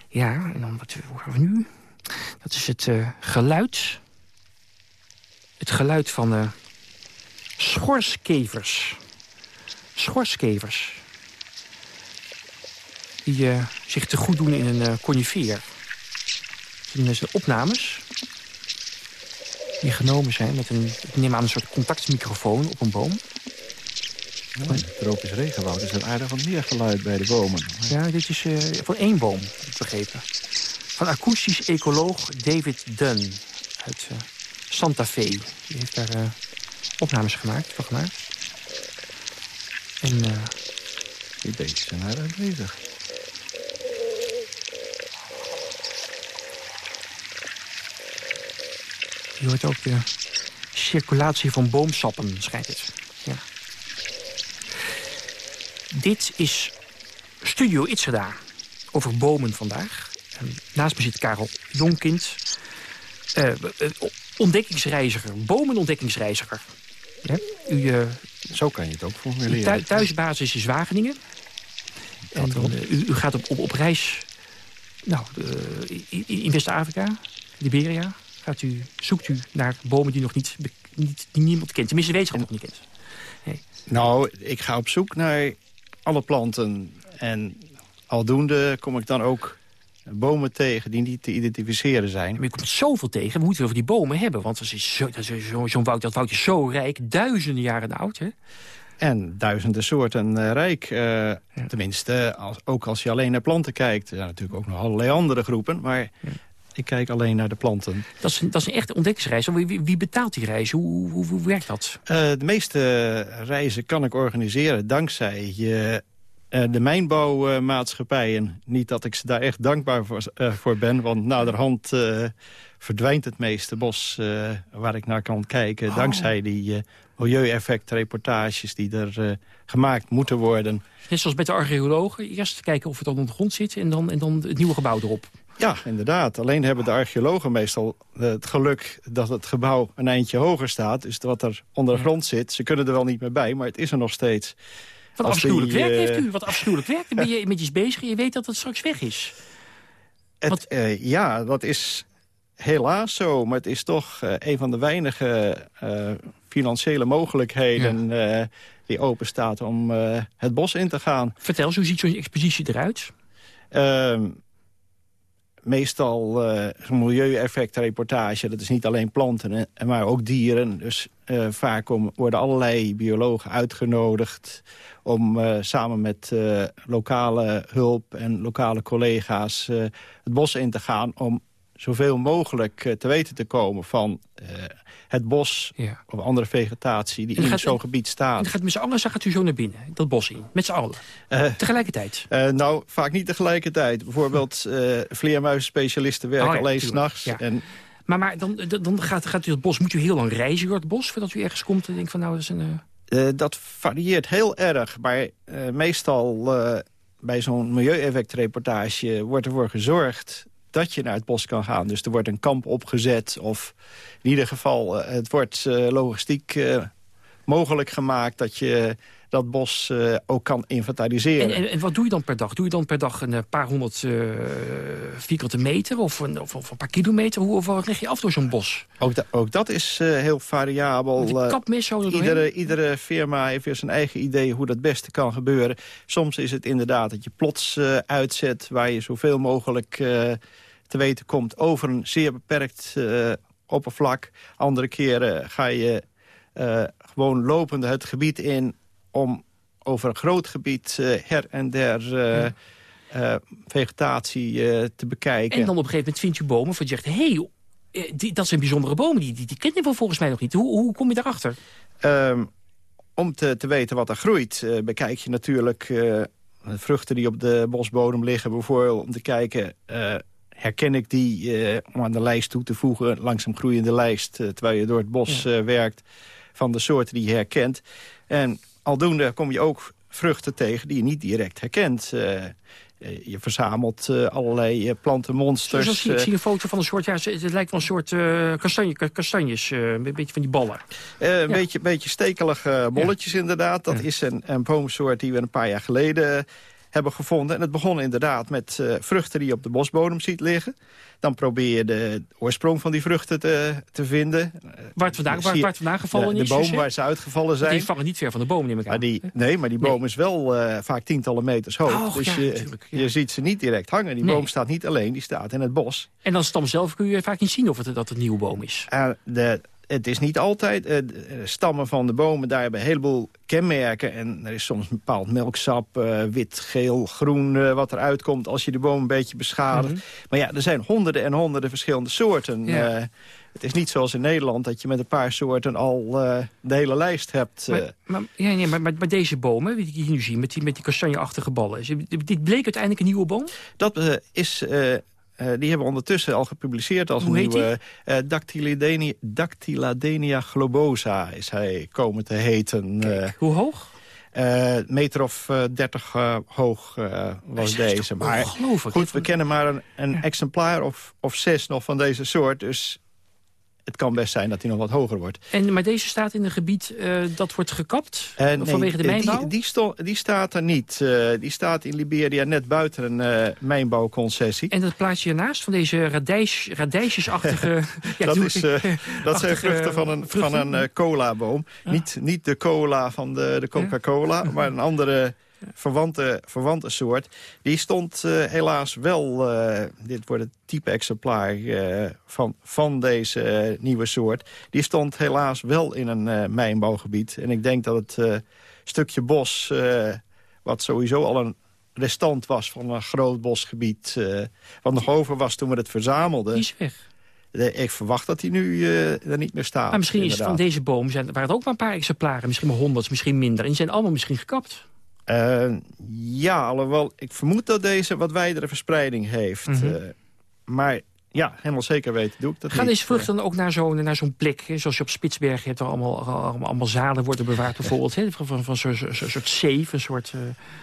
Ja, en dan wat horen we nu? Dat is het uh, geluid het geluid van uh, schorskevers. Schorskevers. Die zich te goed doen in een conifeer. Dat zijn opnames die genomen zijn met een, ik neem aan een soort contactmicrofoon op een boom.
Ja, tropisch regenwoud is een aardig wat meer geluid bij de bomen.
Ja, dit is uh, van één boom, heb ik begrepen. Van akoestisch ecoloog David Dunn uit uh, Santa Fe. Die heeft daar uh, opnames gemaakt, van gemaakt. En
die beesten zijn daar bezig.
Je hoort ook de circulatie van boomsappen, schijnt het. Ja. Dit is Studio Itzada over bomen vandaag. En naast me zit Karel Jonkind. Uh, ontdekkingsreiziger, bomenontdekkingsreiziger. Ja, u, uh,
Zo kan je het ook formuleren.
Thu thuisbasis is Wageningen. En uh, u, u, gaat op, op, op reis nou, in West-Afrika, Liberia. Gaat u, zoekt u naar bomen die nog niet, niet die niemand kent. Tenminste, wetenschap nog niet kent.
Nee. Nou, ik ga op zoek naar alle planten. En aldoende kom ik dan ook bomen tegen die niet te identificeren zijn.
Maar je komt zoveel tegen, we moeten over die bomen hebben. Want zo'n zo, zo, zo woud, dat woud is zo rijk, duizenden jaren oud. Hè?
En duizenden soorten uh, rijk. Uh, ja. Tenminste, als, ook als je alleen naar planten kijkt. Er zijn natuurlijk ook nog allerlei andere groepen. Maar ja. Ik kijk alleen naar de planten.
Dat is een, dat is een echte ontdekkingsreis. Wie, wie, betaalt die reis? Hoe, hoe, hoe werkt dat?
Uh, de meeste reizen kan ik organiseren dankzij je uh, de mijnbouwmaatschappijen, niet dat ik ze daar echt dankbaar voor, uh, voor ben... want naderhand verdwijnt het meeste bos waar ik naar kan kijken... Oh. dankzij die milieueffectreportages die er gemaakt moeten worden.
Net zoals met de archeologen, eerst kijken of het al ondergrond zit... en dan, en dan het nieuwe gebouw erop.
Ja, inderdaad. Alleen hebben de archeologen meestal het geluk dat het gebouw een eindje hoger staat. Dus wat er onder de grond zit, ze kunnen er wel niet meer bij, maar het is er nog steeds...
Wat afschuwelijk werk heeft u. Wat afschuwelijk werk. Dan ben je met iets bezig en je weet dat het straks weg is.
Het, eh, ja, dat is helaas zo. Maar het is toch eh, een van de weinige eh, financiële mogelijkheden... eh, die open staat om eh, het bos in te gaan.
Vertel eens, hoe ziet zo'n expositie eruit?
Ehm, meestal zo'n milieueffectreportage, dat is niet alleen planten, hè, maar ook dieren. Dus eh, vaak worden allerlei biologen uitgenodigd om eh, samen met lokale hulp en lokale collega's het bos in te gaan... om zoveel mogelijk eh, te weten te komen van eh, het bos of andere vegetatie die
En
in zo'n gebied
En
staat.
dan gaat met z'n allen gaat u zo naar binnen, dat bos in. Met z'n allen. Tegelijkertijd.
Eh, nou, vaak niet tegelijkertijd. Bijvoorbeeld vleermuizenspecialisten werken
Oh ja,
alleen s'nachts.
Ja.
En
Maar, maar dan, dan- gaat, gaat u het bos, moet u heel lang reizen door het bos... voordat u ergens komt en denkt van nou, dat is een...
dat varieert heel erg. Maar meestal bij zo'n milieueffectreportage wordt ervoor gezorgd dat je naar het bos kan gaan. Dus er wordt een kamp opgezet of in ieder geval eh, het wordt eh, logistiek eh, mogelijk gemaakt dat je dat bos ook kan inventariseren.
En, en, en wat doe je dan per dag? Doe je dan per dag een paar honderd vierkante meter of een, of, of een paar kilometer? Hoe, of leg je af door zo'n bos?
Ook, da- ook dat is heel variabel. Iedere, iedere firma heeft weer zijn eigen idee hoe dat beste kan gebeuren. Soms is het inderdaad dat je plots uitzet... waar je zoveel mogelijk te weten komt over een zeer beperkt eh, oppervlak. Andere keren ga je eh, gewoon lopende het gebied in... om over een groot gebied eh, her en der... eh, eh, vegetatie eh, te bekijken.
En dan op een gegeven moment vind je bomen van je zegt... hé, hey, eh, die- dat zijn bijzondere bomen, die, die, die kennen we volgens mij nog niet. Hoe, hoe kom je daarachter?
Ehm, om te, te weten wat er groeit, eh, bekijk je natuurlijk eh, de vruchten die op de bosbodem liggen. Bijvoorbeeld om te kijken, eh, herken ik die eh, om aan de lijst toe te voegen. Langzaam groeiende lijst, eh, terwijl je door het bos eh, werkt. Van de soorten die je herkent. En aldoende kom je ook vruchten tegen die je niet direct herkent. Je verzamelt allerlei plantenmonsters.
Zoals ik zie een foto van een soort, ja, het lijkt wel een soort eh, kastanje, ka- kastanjes, een beetje van die ballen.
Een beetje, beetje stekelige bolletjes inderdaad. Dat is een, een boomsoort die we een paar jaar geleden hebben gevonden. En het begon inderdaad met eh, vruchten die je op de bosbodem ziet liggen. Dan probeer je de oorsprong van die vruchten te, te vinden.
Waar het vandaan, waar, het vandaan gevallen
de,
is.
de boom waar ze uitgevallen zijn.
Die vangen niet ver van de boom, neem ik aan.
Maar die, nee, maar die boom is wel eh, vaak tientallen meters hoog.
Och,
dus
ja,
je,
natuurlijk,
je ziet ze niet direct hangen. Die
Nee.
boom staat niet alleen, die staat in het bos.
En dan stam zelf kun je vaak niet zien of het, dat het een nieuwe boom is.
Uh, de, het is niet altijd. eh, de stammen van de bomen, daar hebben een heleboel kenmerken. En er is soms een bepaald melksap, eh, wit, geel, groen... eh, wat eruit komt als je de boom een beetje beschadigt.
Mhm.
Maar ja, er zijn honderden en honderden verschillende soorten.
Ja.
Eh, het is niet zoals in Nederland dat je met een paar soorten al eh, de hele lijst hebt. eh.
Maar, maar, ja, nee, maar, maar, maar deze bomen, die hier nu zie, met die, met die kastanjeachtige ballen... is- dit bleek uiteindelijk een nieuwe boom?
Dat eh, is... eh, die hebben we ondertussen al gepubliceerd als
Hoe
een
heet
nieuwe... eh Dactyladenia, Dactyladenia globosa is hij komen te heten. Eh,
hoe hoog?
een meter of dertig eh, hoog was deze. Maar goed, we kennen maar een, een exemplaar of, of zes nog van deze soort. Dus het kan best zijn dat hij nog wat hoger wordt.
En, maar deze staat in een gebied eh, dat wordt gekapt
Eh, nee,
vanwege de
eh,
mijnbouw?
Die, die, sto- die staat er niet. Die staat in Liberia net buiten een mijnbouwconcessie.
En dat plaatsje hiernaast van deze radijs, radijsjesachtige... ja,
dat, is, dat zijn vruchten van een,
vruchten.
van een cola-boom. Niet, niet de cola van de, de Coca-Cola, maar een andere verwante, verwante soort. Die stond eh, helaas wel, eh, dit wordt het type-exemplaar eh, van, van deze nieuwe soort. Die stond helaas wel in een mijnbouwgebied. En ik denk dat het stukje bos, wat sowieso al een restant was van een groot bosgebied... wat nog over was toen we het verzamelden...
Die is weg.
Ik verwacht dat hij nu eh, er niet meer staat.
Maar misschien is het van deze boom, zijn, waren het ook maar een paar exemplaren. Misschien maar honderd, misschien minder. En die zijn allemaal misschien gekapt.
Eh, ja, alhoewel ik vermoed dat deze wat wijdere verspreiding heeft.
Mhm.
Eh, maar ja, helemaal zeker weten doe ik dat
Gaan deze vruchten dan ook naar zo'n zo'n plek, hè, zoals je op Spitsbergen hebt, waar allemaal, allemaal, allemaal zaden worden bewaard bijvoorbeeld, hè, van, van, van zo'n zo, zo, soort zeef, een soort...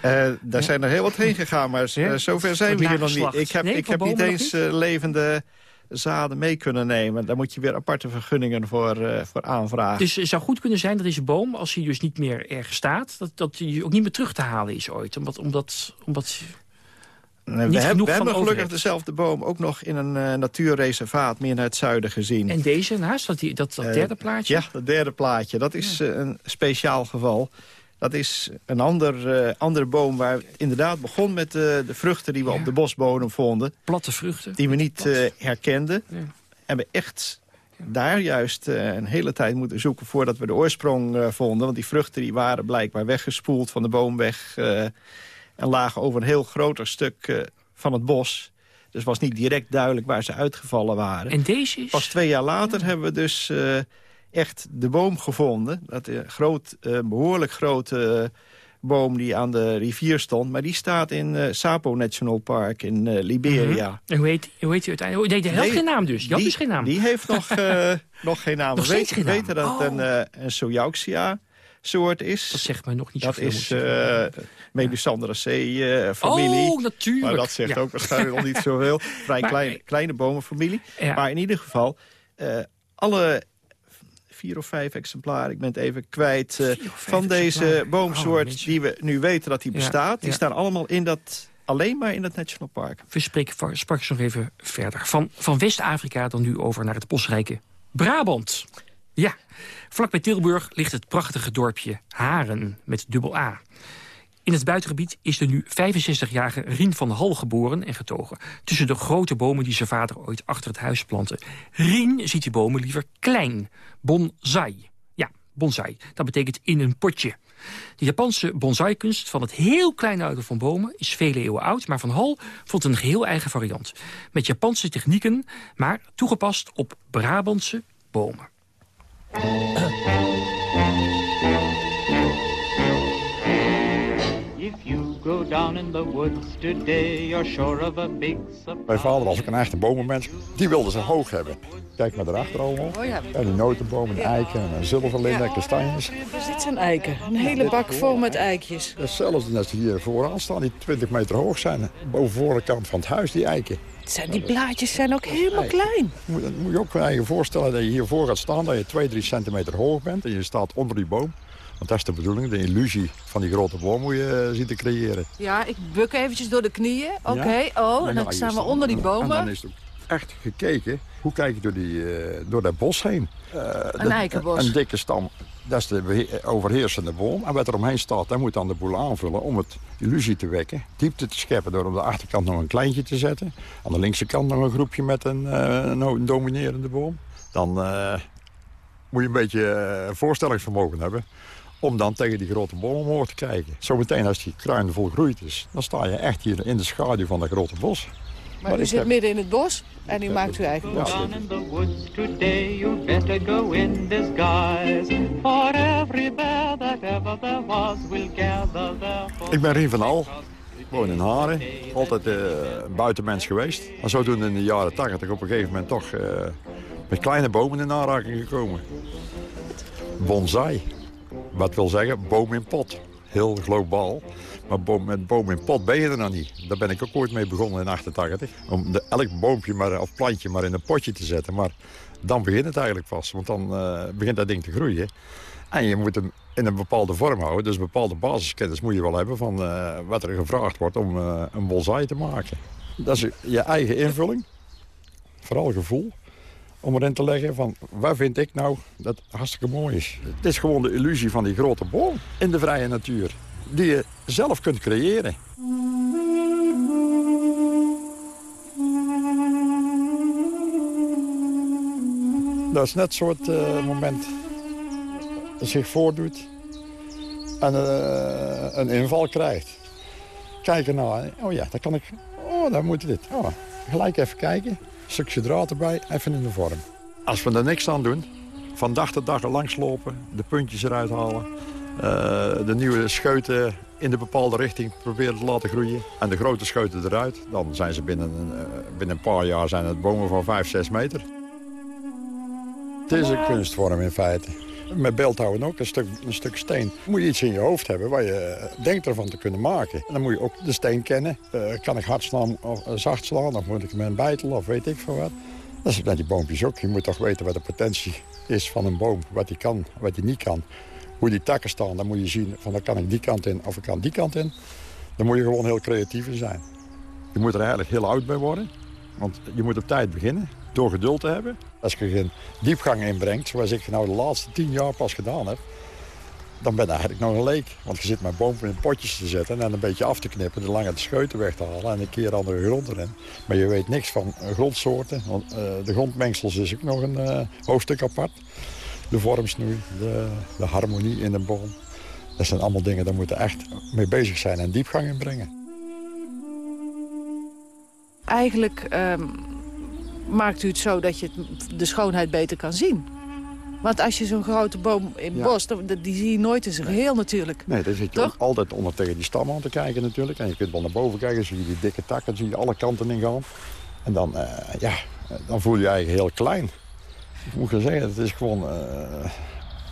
Eh,
daar zijn er heel wat heen gegaan, maar
Ja?
zover zijn we hier nog niet. Ik heb,
Nee,
ik heb niet eens levende zaden mee kunnen nemen. Daar moet je weer aparte vergunningen voor, eh, voor aanvragen.
Dus het zou goed kunnen zijn dat deze boom, als hij dus niet meer ergens staat... dat, dat hij ook niet meer terug te halen is ooit. Omdat, omdat, omdat
we, hebben, we hebben gelukkig dezelfde boom ook nog in een eh, natuurreservaat meer naar het zuiden gezien.
En deze naast, dat, die, dat, dat
Eh,
derde plaatje?
Ja, dat derde plaatje. Dat is een speciaal geval. Dat is een ander, eh, andere boom waar het inderdaad begon met eh, de vruchten die we op de bosbodem vonden.
Platte vruchten.
Die we niet eh, herkenden. En we echt daar juist een hele tijd moeten zoeken voordat we de oorsprong vonden. Want die vruchten die waren blijkbaar weggespoeld van de boom weg. eh, en lagen over een heel groter stuk van het bos. Dus was niet direct duidelijk waar ze uitgevallen waren.
En deze is...
Pas twee jaar later hebben we dus echt de boom gevonden. Dat een groot, eh, behoorlijk grote eh, boom die aan de rivier stond. Maar die staat in eh, Sapo National Park in eh, Liberia.
Mhm. En hoe heet, hoe heet hij uiteindelijk? Oh, die heeft
Nee,
geen naam dus. Die dus geen naam.
Die heeft nog, eh, nog geen naam.
Nog
we weten,
geen naam?
weten dat het een, eh een Soyauxia soort is. Dat
zegt mij nog niet
Dat
zoveel, moet
is
ik zeggen.
eh Melisanderaceae familie.
Oh, natuurlijk.
Maar dat zegt
Ja.
ook waarschijnlijk nog niet zoveel. Vrij
Maar-
kleine, kleine bomenfamilie.
Ja.
Maar in ieder geval, eh, alle vier of vijf exemplaren, ik ben het even kwijt... eh, van deze
exemplaren.
boomsoort
Oh,
die we nu weten dat die
Ja,
bestaat... die
ja.
staan allemaal in dat, alleen maar in dat National Park.
We spreken straks nog even verder. Van, van West-Afrika dan nu over naar het bosrijke Brabant. Ja, vlakbij Tilburg ligt het prachtige dorpje Haren met dubbel A. In het buitengebied is de nu 65-jarige Rien van Hal geboren en getogen... tussen de grote bomen die zijn vader ooit achter het huis plantte. Rien ziet die bomen liever klein, bonsai. Ja, bonsai, dat betekent in een potje. De Japanse bonsai-kunst van het heel kleine houden van bomen is vele eeuwen oud... maar Van Hal vond een geheel eigen variant. Met Japanse technieken, maar toegepast op Brabantse bomen.
Go down in the woods today, you're sure of a big surprise.
Mijn vader was ook een echte bomenmens. Die wilde ze hoog hebben. Kijk maar daarachter allemaal.
Oh ja.
En die notenbomen, de eiken, en zilverlinden, en kastanjes.
Dit zijn eiken. Een hele bak vol met eikjes.
Hetzelfde als die hier vooraan staan, die 20 meter hoog zijn. Boven de voorkant van het huis, die eiken.
Zijn, die blaadjes zijn ook helemaal klein.
Moet je ook je voorstellen dat je hiervoor gaat staan, dat je 2, 3 centimeter hoog bent. En je staat onder die boom. Want dat is de bedoeling, de illusie van die grote boom moet je eh, zien te creëren.
Ja, ik buk eventjes door de knieën. Oké,
Ja?
oh,
En dan
staan we onder die
En dan
bomen.
is het ook echt gekeken, hoe kijk je door, die, eh, door dat bos heen. Eh,
Een
de-
eikenbos.
Een dikke stam, dat is de overheersende boom. En wat er omheen staat, dat moet dan de boel aanvullen om het illusie te wekken. Diepte te scheppen door op de achterkant nog een kleintje te zetten. Aan de linkse kant nog een groepje met een, eh, een, een dominerende boom. Dan eh, moet je een beetje voorstellingsvermogen hebben om dan tegen die grote boom omhoog te kijken. Zometeen als die kruin volgroeid is, dan sta je echt hier in de schaduw van dat grote bos.
Maar u
ik
zit
heb-
midden in het bos en u maakt uw eigen bos.
Ik ben Rien van Al, ik woon in Haren, altijd eh buitenmens geweest. En zodoende in de jaren 80 op een gegeven moment toch eh, met kleine bomen in aanraking gekomen. Bonsai, wat wil zeggen boom in pot. Heel globaal. Maar boom, met boom in pot ben je er nog niet. Daar ben ik ook ooit mee begonnen in 88. Om de, elk boompje maar, of plantje maar in een potje te zetten. Maar dan begint het eigenlijk pas. Want dan eh, begint dat ding te groeien. En je moet hem in een bepaalde vorm houden. Dus bepaalde basiskennis moet je wel hebben van eh, wat er gevraagd wordt om eh, een bonsai te maken. Dat is je eigen invulling. Vooral gevoel. Om erin te leggen van waar vind ik nou dat hartstikke mooi is. Het is gewoon de illusie van die grote boom in de vrije natuur. Die je zelf kunt creëren. Dat is net zo'n uh, moment dat zich voordoet en uh, een inval krijgt. Kijk ernaar. Oh ja, dan kan ik... Oh, dan moet dit. Oh, gelijk even kijken. Stukje draad erbij, even in de vorm. Als we er niks aan doen, van dag tot dag langslopen, de puntjes eruit halen... Uh, de nieuwe scheuten in de bepaalde richting proberen te laten groeien. En de grote scheuten eruit. Dan zijn ze binnen een, uh, binnen een paar jaar zijn het bomen van 5, 6 meter. Het is een kunstvorm in feite. Met beeldhouden ook, een stuk, een stuk steen. Moet je iets in je hoofd hebben waar je denkt ervan te kunnen maken. En dan moet je ook de steen kennen. Uh, kan ik hard slaan of zacht slaan? Of moet ik met een of weet ik van wat? Dat is met die boompjes ook. Je moet toch weten wat de potentie is van een boom. Wat hij kan, wat hij niet kan. Hoe die takken staan, dan moet je zien van dan kan ik die kant in of ik kan die kant in. Dan moet je gewoon heel creatief in zijn. Je moet er eigenlijk heel oud bij worden. Want je moet op tijd beginnen, door geduld te hebben. Als je geen diepgang inbrengt, zoals ik nou de laatste tien jaar pas gedaan heb... dan ben je eigenlijk nog een leek. Want je zit met bomen in potjes te zetten en een beetje af te knippen... de lange scheuten weg te halen en een keer andere grond erin. Maar je weet niks van grondsoorten. Want uh, de grondmengsels is ook nog een uh, hoofdstuk apart. De vormsnoei, de, de harmonie in de boom. Dat zijn allemaal dingen, daar moeten echt mee bezig zijn en diepgang in brengen.
Eigenlijk ehm, maakt u het zo dat je de schoonheid beter kan zien. Want als je zo'n grote boom in het bos, dan, die zie je nooit in zijn geheel natuurlijk.
Nee, daar zit je ook altijd onder tegen die stam aan te kijken natuurlijk. En je kunt wel naar boven kijken, zie je die dikke takken, zie je alle kanten in gaan. En dan, uh, ja, dan voel je je eigenlijk heel klein. Ik moet je zeggen, het is gewoon uh,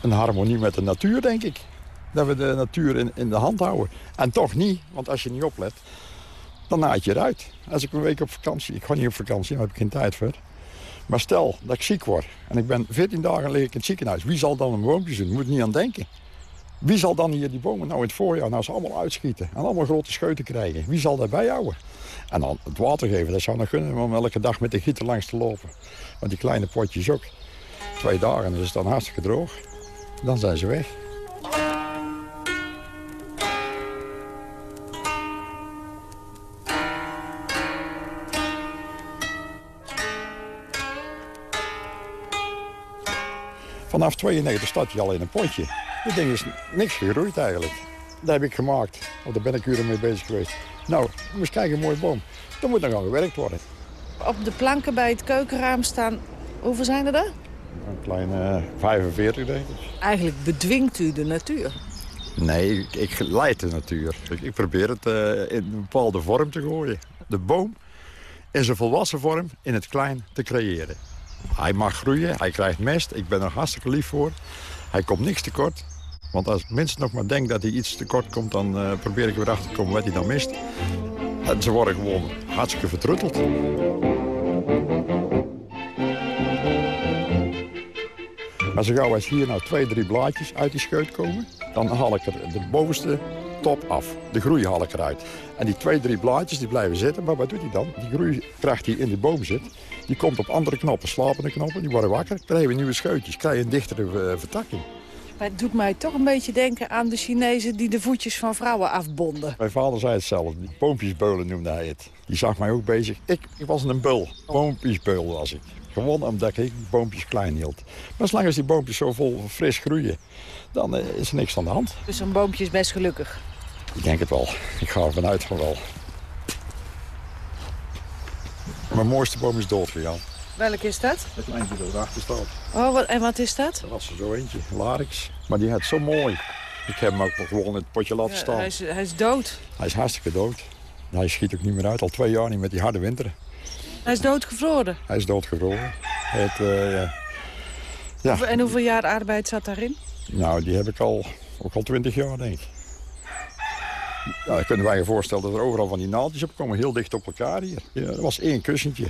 een harmonie met de natuur, denk ik. Dat we de natuur in, in de hand houden. En toch niet, want als je niet oplet, dan naait je eruit. Als ik een week op vakantie, ik ga niet op vakantie, daar heb ik geen tijd voor. Maar stel dat ik ziek word en ik ben 14 dagen lig in het ziekenhuis. Wie zal dan een boompje doen? Moet niet aan denken. Wie zal dan hier die bomen nou in het voorjaar nou allemaal uitschieten en allemaal grote scheuten krijgen? Wie zal dat bijhouden? En dan het water geven, dat zou nog kunnen om elke dag met de gieten langs te lopen. Want die kleine potjes ook. Twee dagen, dus is het dan hartstikke droog. Dan zijn ze weg. Vanaf 92 staat hij al in een potje. Dit ding is niks gegroeid eigenlijk. Dat heb ik gemaakt. Oh, daar ben ik uren mee bezig geweest. Nou, eens kijken, een mooie boom. Dan moet nog aan gewerkt worden.
Op de planken bij het keukenraam staan... Hoeveel zijn er daar?
Een kleine 45, denk ik.
Eigenlijk bedwingt u de natuur.
Nee, ik, ik leid de natuur. Ik, ik probeer het uh, in een bepaalde vorm te gooien. De boom in zijn volwassen vorm in het klein te creëren. Hij mag groeien, hij krijgt mest. Ik ben er hartstikke lief voor. Hij komt niks tekort. Want als mensen nog maar denken dat hij iets tekort komt... dan uh, probeer ik weer achter te komen wat hij dan mist. En ze worden gewoon hartstikke vertrutteld. Maar zo gauw als hier nou twee, drie blaadjes uit die scheut komen... dan haal ik er de bovenste top af. De groei haal ik eruit. En die twee, drie blaadjes die blijven zitten. Maar wat doet hij dan? Die groeikracht die in de boom zit... die komt op andere knoppen, slapende knoppen. Die worden wakker, krijgen we nieuwe scheutjes. Krijgen een dichtere uh, vertakking.
Maar het doet mij toch een beetje denken aan de Chinezen... die de voetjes van vrouwen afbonden.
Mijn vader zei hetzelfde. Boompjesbeulen noemde hij het. Die zag mij ook bezig. Ik, ik was een bul. Boompjesbeul was ik. Gewoon omdat ik boompjes klein hield. Maar zolang als die boompjes zo vol fris groeien, dan uh, is er niks aan de hand.
Dus een boompje is best gelukkig?
Ik denk het wel. Ik ga ervan uit van wel. Mijn mooiste boom is doodgegaan.
Welke is dat?
Het lijntje dat erachter staat.
Oh, wat, en wat is dat?
Dat was er zo eentje, Larix. Maar die had zo mooi. Ik heb hem ook gewoon in het potje laten staan.
Ja, hij, is, hij is dood?
Hij is hartstikke dood. Hij schiet ook niet meer uit, al twee jaar niet met die harde winter.
Hij is doodgevroren?
Hij is doodgevroren. Het, uh, ja.
ja. En hoeveel jaar arbeid zat daarin?
Nou, die heb ik al, ook al twintig jaar, denk ik. Ja, dan kunnen wij je voorstellen dat er overal van die naaldjes op komen, heel dicht op elkaar hier. Ja, dat was één kussentje.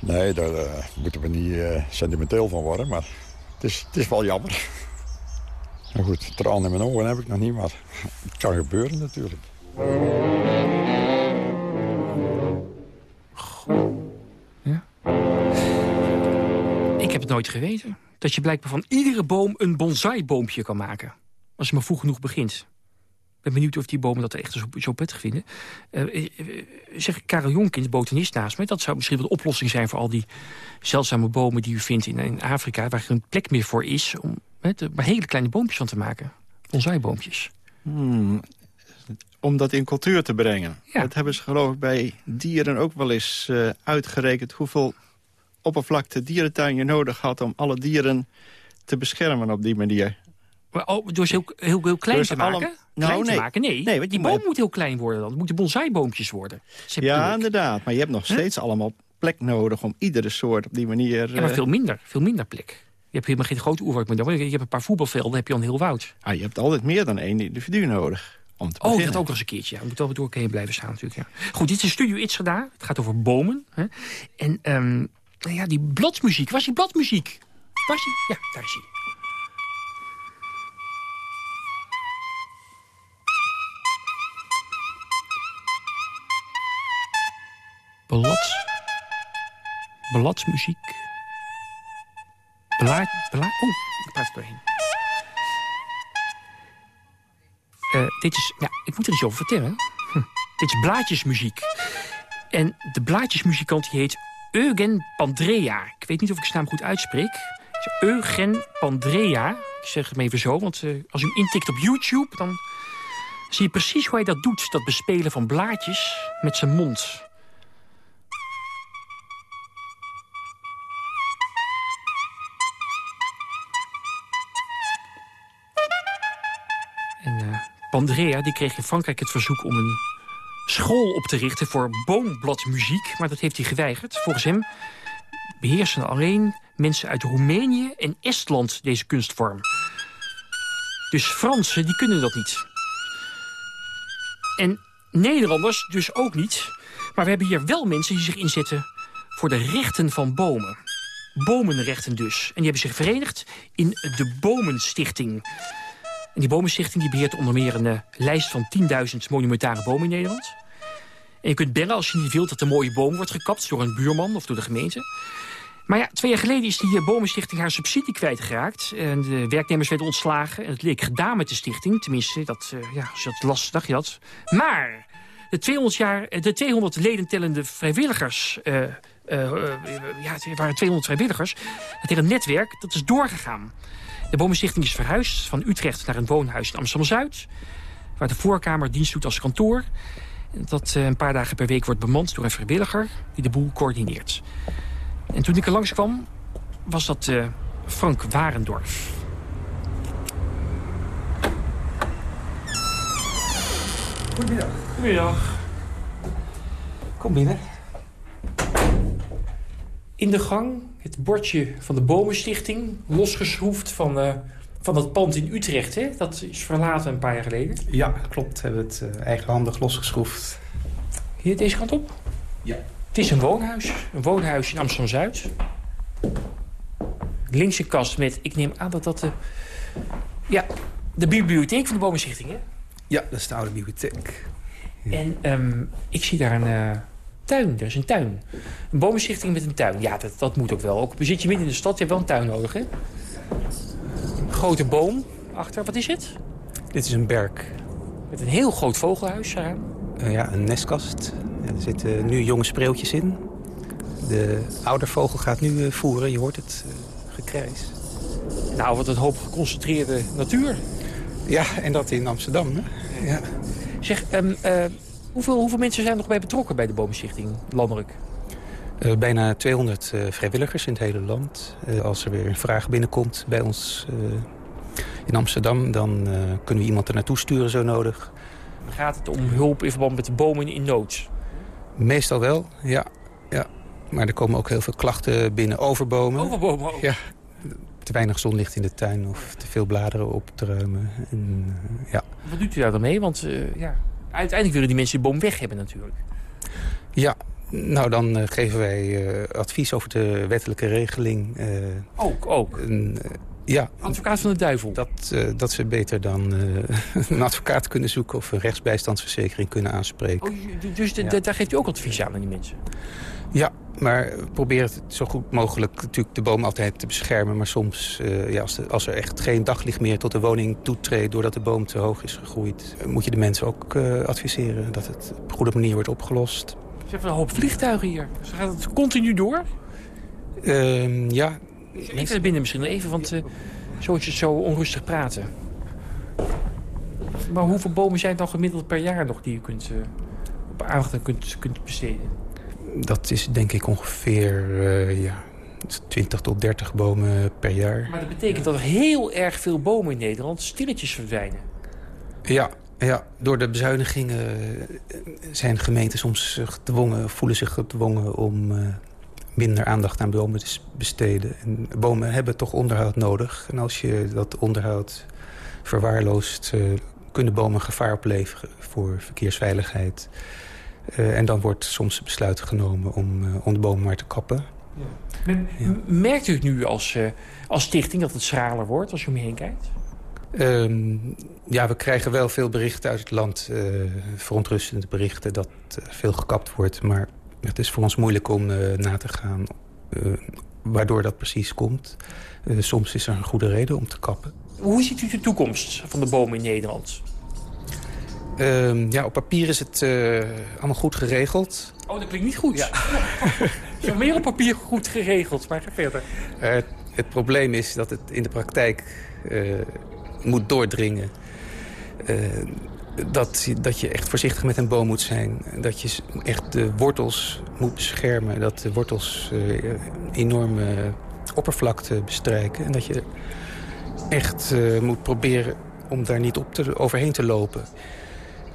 Nee, daar uh, moeten we niet uh, sentimenteel van worden, maar het is, het is wel jammer. Maar goed, tranen in mijn ogen heb ik nog niet, maar het kan gebeuren natuurlijk.
Ja. Ik heb het nooit geweten. Dat je blijkbaar van iedere boom een bonsai-boompje kan maken. Als je maar vroeg genoeg begint. Ik ben benieuwd of die bomen dat echt zo, zo prettig vinden. Uh, zeg Karel Jonkind, botanist naast me... dat zou misschien wel de oplossing zijn voor al die zeldzame bomen... die u vindt in, in Afrika, waar geen plek meer voor is... om er maar hele kleine boompjes van te maken. Bonsaiboompjes.
Hmm, om dat in cultuur te brengen. Ja. Dat hebben ze geloof ik bij dieren ook wel eens uh, uitgerekend... hoeveel oppervlakte dierentuin je nodig had... om alle dieren te beschermen op die manier.
Maar, oh, door ze heel, heel, heel klein
Dus
te maken?
alle-
klein
Nou,
te
nee.
maken? Nee,
Nee, want
die boom
moet-
moet heel klein worden dan. Het moeten bonsaiboompjes worden.
Ja, inderdaad. Maar je hebt nog steeds allemaal plek nodig... om iedere soort op die manier...
Ja, maar
eh,
veel minder. Veel minder plek. Je hebt helemaal geen grote oerwoud meer. Je hebt een paar voetbalvelden, heb je al een heel woud.
ah, je hebt altijd meer dan één individu nodig. Om te
Oh,
beginnen.
dat ook nog eens een keertje. Ja. We moeten wel door blijven staan natuurlijk. Ja. Goed, dit is een Studio Itzada. Het gaat over bomen. Hè. En ehm, ja, die bladmuziek. Was die bladmuziek? Was die? Ja, daar is hij. Blad. Bladsmuziek. Blaad. Blaad. Oeh, ik praat er doorheen. Eh, dit is. Ja, ik moet er iets over vertellen. Hm. Dit is blaadjesmuziek. En de blaadjesmuzikant die heet Eugen Pandrea. Ik weet niet of ik zijn naam goed uitspreek. Eugen Pandrea. Ik zeg het even zo, want eh, als u hem intikt op YouTube... dan zie je precies hoe hij dat doet. Dat bespelen van blaadjes met zijn mond. En eh, Pandrea die kreeg in Frankrijk het verzoek om een school op te richten voor boombladmuziek. Maar dat heeft hij geweigerd. Volgens hem beheersen alleen mensen uit Roemenië en Estland deze kunstvorm. Dus Fransen, die kunnen dat niet. En Nederlanders dus ook niet. Maar we hebben hier wel mensen die zich inzetten voor de rechten van bomen. Bomenrechten dus. En die hebben zich verenigd in de Bomenstichting. En die Bomenstichting die beheert onder meer een uh, lijst van 10.000 monumentare bomen in Nederland. En je kunt bellen als je niet wilt dat een mooie boom wordt gekapt... door een buurman of door de gemeente. Maar ja, twee jaar geleden is die uh, Bomenstichting haar subsidie kwijtgeraakt. En de werknemers werden ontslagen. En het leek gedaan met de stichting. Tenminste, dat, uh, ja, dat las, dacht je dat. Maar de 200, jaar, de 200 leden tellende vrijwilligers... Ja, het waren 200 vrijwilligers. Het hele netwerk, dat is doorgegaan. De Bomenstichting is verhuisd van Utrecht naar een woonhuis in Amsterdam-Zuid... waar de voorkamer dienst doet als kantoor. Dat een paar dagen per week wordt bemand door een vrijwilliger... die de boel coördineert. En toen ik er langskwam, was dat uh, Frank Warendorf.
Goedemiddag.
Goedemiddag.
Kom binnen.
In de gang het bordje van de Bomenstichting, losgeschroefd van, uh, van dat pand in Utrecht. Hè? Dat is verlaten een paar jaar geleden.
Ja, klopt. We hebben het uh, eigenhandig losgeschroefd.
Hier deze kant op?
Ja.
Het is een woonhuis. Een woonhuis in Amsterdam-Zuid. Links een kast met, ik neem aan dat dat de... Ja, de bibliotheek van de Bomenstichting, hè?
Ja, dat is de oude bibliotheek.
Ja. En um, ik zie daar een uh, tuin. Er is een tuin. Een bomenstichting met een tuin. Ja, dat, dat moet ook wel. Ook zit je midden in de stad, je hebt wel een tuin nodig, hè? Een grote boom achter. Wat is het?
Dit is een berk.
Met een heel groot vogelhuis eraan.
Uh, ja, een nestkast. Er zitten nu jonge spreeuwtjes in. De oudervogel gaat nu uh, voeren. Je hoort het uh, gekrijs.
Nou, wat een hoop geconcentreerde natuur.
Ja, en dat in Amsterdam. Hè? Ja.
Zeg, um, hoeveel, hoeveel mensen zijn er nog bij betrokken bij de Bomenstichting landelijk?
Uh, bijna 200 uh, vrijwilligers in het hele land. als er weer een vraag binnenkomt bij ons in Amsterdam... dan kunnen we iemand er naartoe sturen zo nodig.
Gaat het om hulp in verband met de bomen in nood?
Meestal wel, ja. ja. Maar er komen ook heel veel klachten binnen over bomen.
Over bomen ook?
Ja. Te weinig zonlicht in de tuin of te veel bladeren op te ruimen. En, ja.
Wat doet u daar dan mee? Want ja, uiteindelijk willen die mensen de boom weg hebben natuurlijk.
Ja, nou dan uh, geven wij advies over de wettelijke regeling.
ook, ook?
En, ja.
Advocaat van de duivel?
Dat, dat ze beter dan een advocaat kunnen zoeken... of een rechtsbijstandsverzekering kunnen aanspreken.
Oh, dus de, ja. daar geeft u ook advies aan aan die mensen?
Ja, maar probeer het zo goed mogelijk natuurlijk de boom altijd te beschermen. Maar soms, uh, ja, als, de, als, er echt geen daglicht meer tot de woning toetreedt... doordat de boom te hoog is gegroeid... moet je de mensen ook uh, adviseren dat het op een goede manier wordt opgelost.
Ze hebben een hoop vliegtuigen hier. Dus gaat het continu door?
Uh, ja.
Even naar binnen misschien even, want zo is het zo onrustig praten. Maar hoeveel bomen zijn het dan gemiddeld per jaar nog... die je kunt, op aandacht kunt, kunt besteden?
Dat is denk ik ongeveer uh, ja, 20 tot 30 bomen per jaar.
Maar dat betekent dat er heel erg veel bomen in Nederland stilletjes verdwijnen.
Ja, ja door de bezuinigingen zijn gemeenten soms gedwongen, voelen zich gedwongen om uh, minder aandacht aan bomen te besteden. En bomen hebben toch onderhoud nodig. En als je dat onderhoud verwaarloost, kunnen bomen gevaar opleveren voor verkeersveiligheid. Uh, en dan wordt soms besluit genomen om, uh, om de bomen maar te kappen.
Ja. Ja. Merkt u het nu als, uh, als stichting dat het schraler wordt als u om je heen kijkt?
Um, ja, we krijgen wel veel berichten uit het land. verontrustende berichten dat veel gekapt wordt. Maar
Het is voor ons moeilijk om na te gaan waardoor dat precies komt. Soms is er een goede reden om te kappen.
Hoe ziet u de toekomst van de bomen in Nederland?
Ehm, ja, op papier is het allemaal goed geregeld.
Oh, dat klinkt niet goed. Ja. Zo meer op papier goed geregeld, maar ga verder.
het probleem is dat het in de praktijk moet doordringen dat, dat je echt voorzichtig met een boom moet zijn. Dat je echt de wortels moet beschermen. Dat de wortels enorme oppervlakte bestrijken. En dat je echt moet proberen om daar niet op te, overheen te lopen.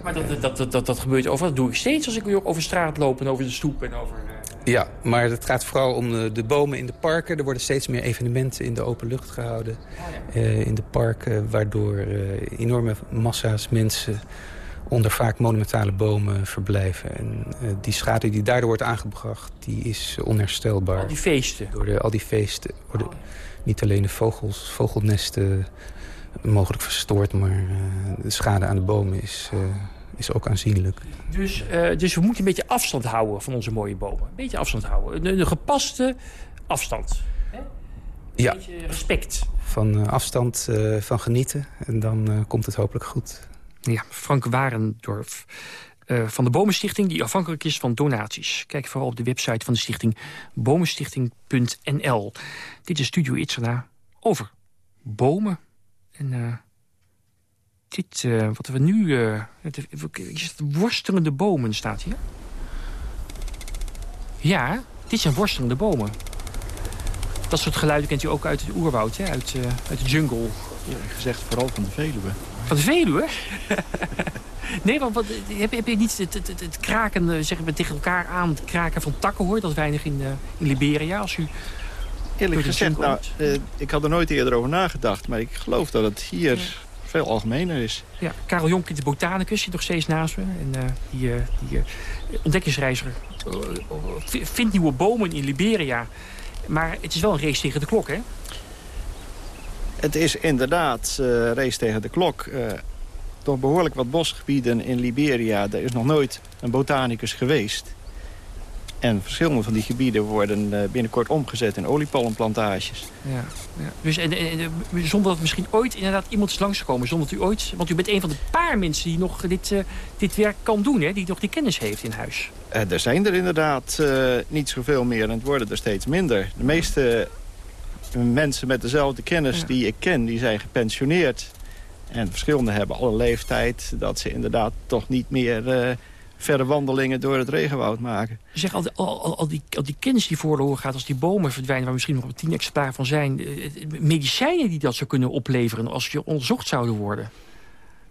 Maar dat, dat, dat, dat, dat gebeurt over. Dat doe ik steeds als ik over straat loop en over de stoep en over... Uh...
Ja, maar het gaat vooral om de, de, bomen in de parken. Er worden steeds meer evenementen in de open lucht gehouden. Oh, uh, in de parken, waardoor uh, enorme massa's mensen onder vaak monumentale bomen verblijven. En uh, die schade die daardoor wordt aangebracht, die is onherstelbaar.
Al die feesten?
Door de, al die feesten worden oh. niet alleen de vogels, vogelnesten mogelijk verstoord... maar de schade aan de bomen is is ook aanzienlijk.
Dus, uh, dus we moeten een beetje afstand houden van onze mooie bomen. Een beetje afstand houden. Een, een gepaste afstand. Hè? Een
ja.
beetje respect.
Van uh, afstand, uh, van genieten. En dan komt het hopelijk goed.
Ja, Frank Warendorf. van de Bomenstichting, die afhankelijk is van donaties. Kijk vooral op de website van de stichting bomenstichting.nl. Dit is Studio Itzerna over bomen. En dit, uh, wat we nu... Uh, het, worstelende bomen staat hier. Ja, dit zijn worstelende bomen. Dat soort geluiden kent u ook uit het oerwoud, hè? Uit, uh, uit de jungle.
Ja, gezegd vooral van de Veluwe.
Van de Veluwe? nee, want wat, heb, heb, je niet het, het, het, het kraken, zeggen we tegen elkaar aan... het kraken van takken hoort, dat weinig in, in Liberia. Als u
Eerlijk gezegd, nou, ik had er nooit eerder over nagedacht... maar ik geloof dat het hier... Veel algemener is.
Ja, Karel Jonk, de botanicus, zit nog steeds naast me. En uh, die, uh, die uh, ontdekkingsreiziger vindt nieuwe bomen in Liberia. Maar het is wel een race tegen de klok, hè?
Het is inderdaad uh, race tegen de klok. toch behoorlijk wat bosgebieden in Liberia. Er is nog nooit een botanicus geweest. En verschillende van die gebieden worden uh, binnenkort omgezet in oliepalmplantages.
Ja, ja. Dus en, en, zonder dat misschien ooit inderdaad iemand is langsgekomen. Zonder dat u ooit, want u bent een van de paar mensen die nog dit, uh, dit werk kan doen. Hè, die nog die kennis heeft in huis.
Uh, er zijn er inderdaad niet zoveel meer en het worden er steeds minder. De meeste mensen met dezelfde kennis ja. die ik ken, die zijn gepensioneerd. En verschillende hebben alle leeftijd dat ze inderdaad toch niet meer verder wandelingen door het regenwoud maken.
Zeg, al, al, al, die, al die kennis die verloren gaat als die bomen verdwijnen... waar misschien nog tien exemplaren van zijn... Eh, medicijnen die dat zou kunnen opleveren als je onderzocht zouden worden.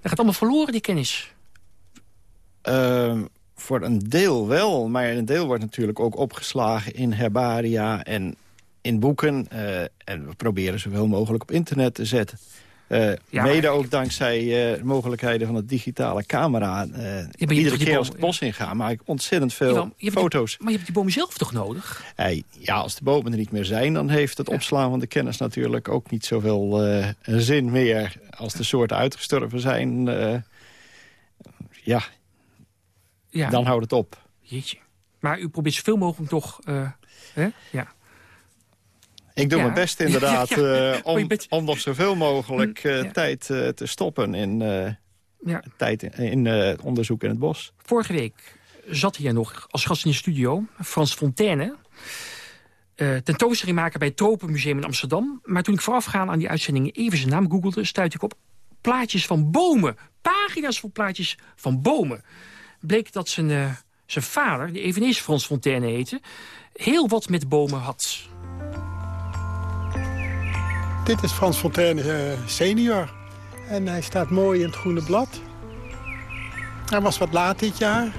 Dat gaat allemaal verloren, die kennis.
Uh, voor een deel wel, maar een deel wordt natuurlijk ook opgeslagen in herbaria en in boeken. Uh, en we proberen zoveel mogelijk op internet te zetten. Uh, ja, mede ook dankzij uh, de mogelijkheden van het digitale camera. Uh, ja, iedere keer als het bos ingaan maak ik ontzettend veel
ja,
foto's.
Die, maar je hebt die bomen zelf toch nodig?
Hey, ja, als de bomen er niet meer zijn... dan heeft het opslaan van de kennis natuurlijk ook niet zoveel zin meer. Als de soorten uitgestorven zijn, ja, ja, dan houdt het op.
Jeetje. Maar u probeert zoveel mogelijk toch... Hè? Ja.
Ik doe mijn best inderdaad ja, uh, om, om nog zoveel mogelijk uh, tijd uh, te stoppen in, tijd in, in onderzoek in het bos.
Vorige week zat hij nog als gast in de studio, Frans Fontaine... tentoonstelling maken bij het Tropenmuseum in Amsterdam. Maar toen ik voorafgaan aan die uitzendingen even zijn naam googelde... stuitte ik op plaatjes van bomen. Pagina's vol plaatjes van bomen. Bleek dat zijn, zijn vader, die eveneens Frans Fontaine heette... heel wat met bomen had...
Dit is Frans Fontaine uh, senior. En hij staat mooi in het groene blad. Hij was wat laat dit jaar.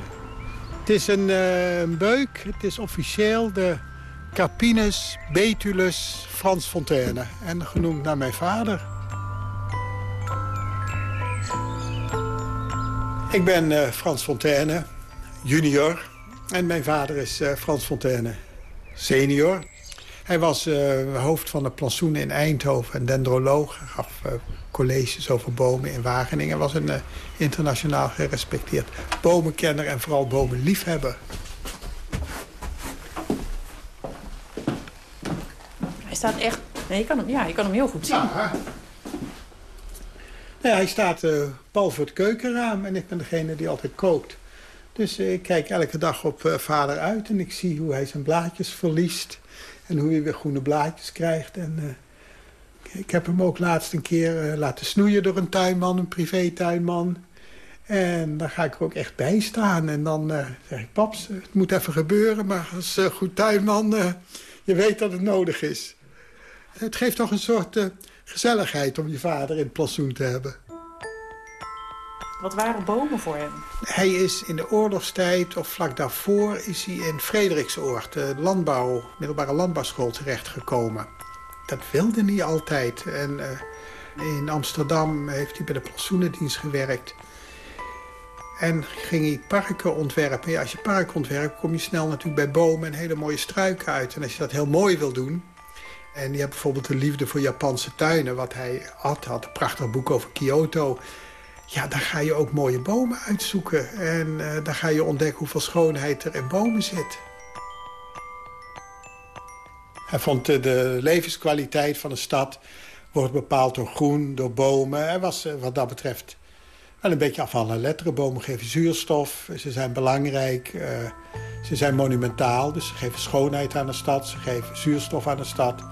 Het is een, een beuk. Het is officieel de Carpinus Betulus Frans Fontaine. En genoemd naar mijn vader. Ik ben uh, Frans Fontaine, junior. En mijn vader is Frans Fontaine, senior. Hij was eh, hoofd van de plantsoen in Eindhoven, en dendroloog. Hij gaf eh, colleges over bomen in Wageningen. was een eh, internationaal gerespecteerd bomenkenner en vooral bomenliefhebber.
Hij staat echt... Nee, je kan hem, ja, je kan hem heel goed zien.
Nou ja, hij staat uh, pal voor het keukenraam en ik ben degene die altijd kookt. Dus ik kijk elke dag op vader uit en ik zie hoe hij zijn blaadjes verliest. En hoe hij weer groene blaadjes krijgt. En ik heb hem ook laatst een keer laten snoeien door een tuinman, een privé-tuinman. En daar ga ik er ook echt bij staan. En dan zeg ik, paps, het moet even gebeuren. Maar als goed tuinman, je weet dat het nodig is. Het geeft toch een soort gezelligheid om je vader in het plantsoen te hebben.
Wat waren bomen voor hem?
Hij is in de oorlogstijd, of vlak daarvoor, is hij in Frederiksoord, de landbouw, middelbare landbouwschool, terechtgekomen. Dat wilde hij altijd. En uh, in Amsterdam heeft hij bij de plantsoenendienst gewerkt. En ging hij parken ontwerpen. Als je parken ontwerpt, kom je snel natuurlijk bij bomen en hele mooie struiken uit. En als je dat heel mooi wil doen, en je hebt bijvoorbeeld de liefde voor Japanse tuinen, wat hij had. had een prachtig boek over Kyoto. Ja, daar ga je ook mooie bomen uitzoeken. En uh, daar ga je ontdekken hoeveel schoonheid er in bomen zit. Hij vond de, levenskwaliteit van een stad wordt bepaald door groen, door bomen. Hij was uh, wat dat betreft wel een beetje afhankelijk letteren. Bomen geven zuurstof, ze zijn belangrijk, uh, ze zijn monumentaal. Dus ze geven schoonheid aan de stad, ze geven zuurstof aan de stad.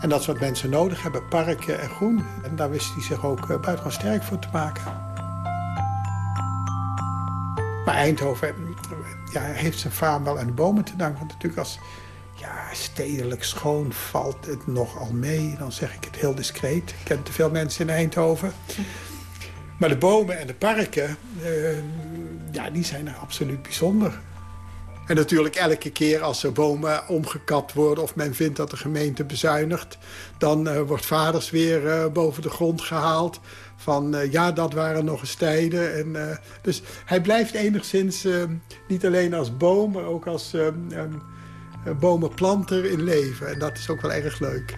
En dat is wat mensen nodig hebben, parken en groen. En daar wist hij zich ook buitengewoon sterk voor te maken. Maar Eindhoven ja, heeft zijn faam wel aan de bomen te danken. Want natuurlijk als ja, stedelijk schoon valt het nogal mee. Dan zeg ik het heel discreet. Ik ken te veel mensen in Eindhoven. Maar de bomen en de parken, uh, ja, die zijn er absoluut bijzonder. En natuurlijk elke keer als er bomen omgekapt worden... of men vindt dat de gemeente bezuinigt... dan uh, wordt vaders weer uh, boven de grond gehaald van uh, ja, dat waren nog eens tijden. En, dus hij blijft enigszins uh, niet alleen als boom, maar ook als um, bomenplanter in leven. En dat is ook wel erg leuk.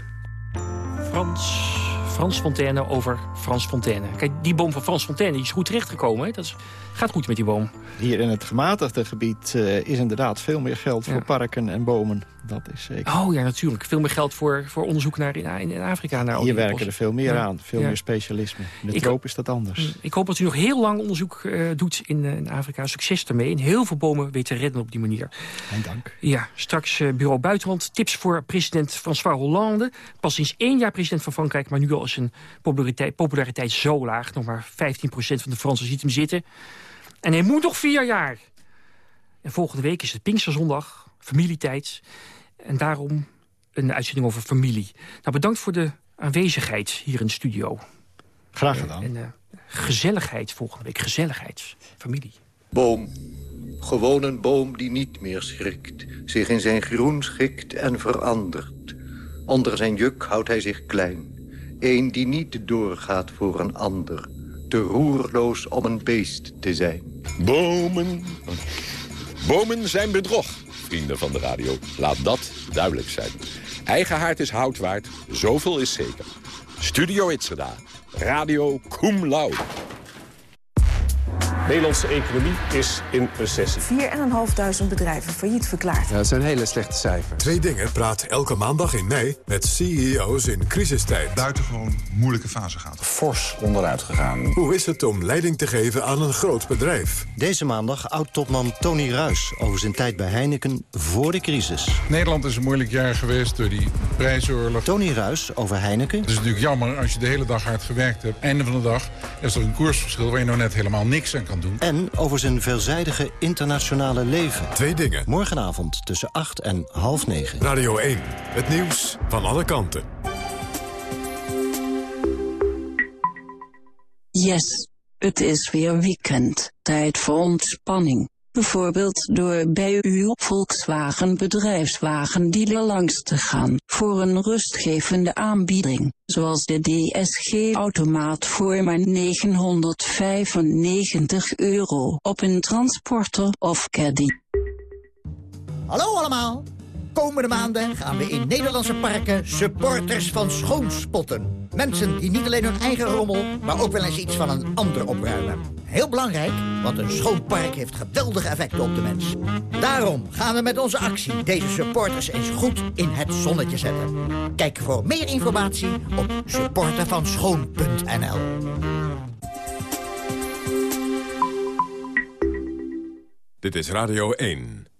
Frans, Frans Fontaine over Frans Fontaine. Kijk, die boom van Frans Fontaine die is goed terechtgekomen. Dat is, gaat goed met die boom.
Hier in het gematigde gebied is inderdaad veel meer geld voor ja. parken en bomen. Dat is zeker.
Oh ja, natuurlijk. Veel meer geld voor, voor onderzoek naar in, in Afrika. Naar
Hier werken er veel meer ja. aan. Veel ja. meer specialisme. In de ik, troop is dat anders.
Ik hoop dat u nog heel lang onderzoek uh, doet in, uh, in, Afrika. Succes ermee. En heel veel bomen weet te redden op die manier.
En dank.
Ja, straks Bureau Buitenland. Tips voor president François Hollande. Pas sinds één jaar president van Frankrijk. Maar nu al is zijn populariteit, populariteit zo laag. Nog maar 15% van de Fransen ziet hem zitten. En hij moet nog vier jaar. En volgende week is het Pinksterzondag. Familietijd. En daarom een uitzending over familie. Nou, bedankt voor de aanwezigheid hier in de studio.
Graag gedaan.
En uh, gezelligheid volgende week. Gezelligheid. Familie.
Boom. Gewoon een boom die niet meer schrikt. Zich in zijn groen schikt en verandert. Onder zijn juk houdt hij zich klein. Eén die niet doorgaat voor een ander. Te roerloos om een beest te zijn.
Bomen. Bomen zijn bedrog vrienden van de radio. Laat dat duidelijk zijn. Eigen haard is hout waard, zoveel is zeker. Studio Itzerda, radio cum.
De Nederlandse economie is in recessie.
4.500 bedrijven failliet verklaard.
Ja, dat zijn hele slechte cijfers.
Twee dingen praat elke maandag in mei met CEO's in crisistijd.
Buitengewoon moeilijke fase gaat.
Fors onderuit gegaan.
Hoe is het om leiding te geven aan een groot bedrijf?
Deze maandag oud-topman Tony Ruis over zijn tijd bij Heineken voor de crisis.
Nederland is een moeilijk jaar geweest door die prijsoorlog.
Tony Ruis over Heineken.
Het is natuurlijk jammer als je de hele dag hard gewerkt hebt. Einde van de dag is er een koersverschil waar je nou net helemaal niks aan kan doen.
En over zijn veelzijdige internationale leven.
Twee dingen.
Morgenavond tussen 8 en half 9.
Radio 1. Het nieuws van alle kanten.
Yes, het is weer weekend. Tijd voor ontspanning. Bijvoorbeeld door bij uw Volkswagen bedrijfswagendealer langs te gaan voor een rustgevende aanbieding, zoals de DSG-automaat voor maar 995 euro op een transporter of caddy.
Hallo allemaal! Komende maanden gaan we in Nederlandse parken supporters van schoonspotten. Mensen die niet alleen hun eigen rommel, maar ook wel eens iets van een ander opruimen. Heel belangrijk, want een schoon park heeft geweldige effecten op de mens. Daarom gaan we met onze actie deze supporters eens goed in het zonnetje zetten. Kijk voor meer informatie op supportervanschoon.nl
Dit is Radio 1.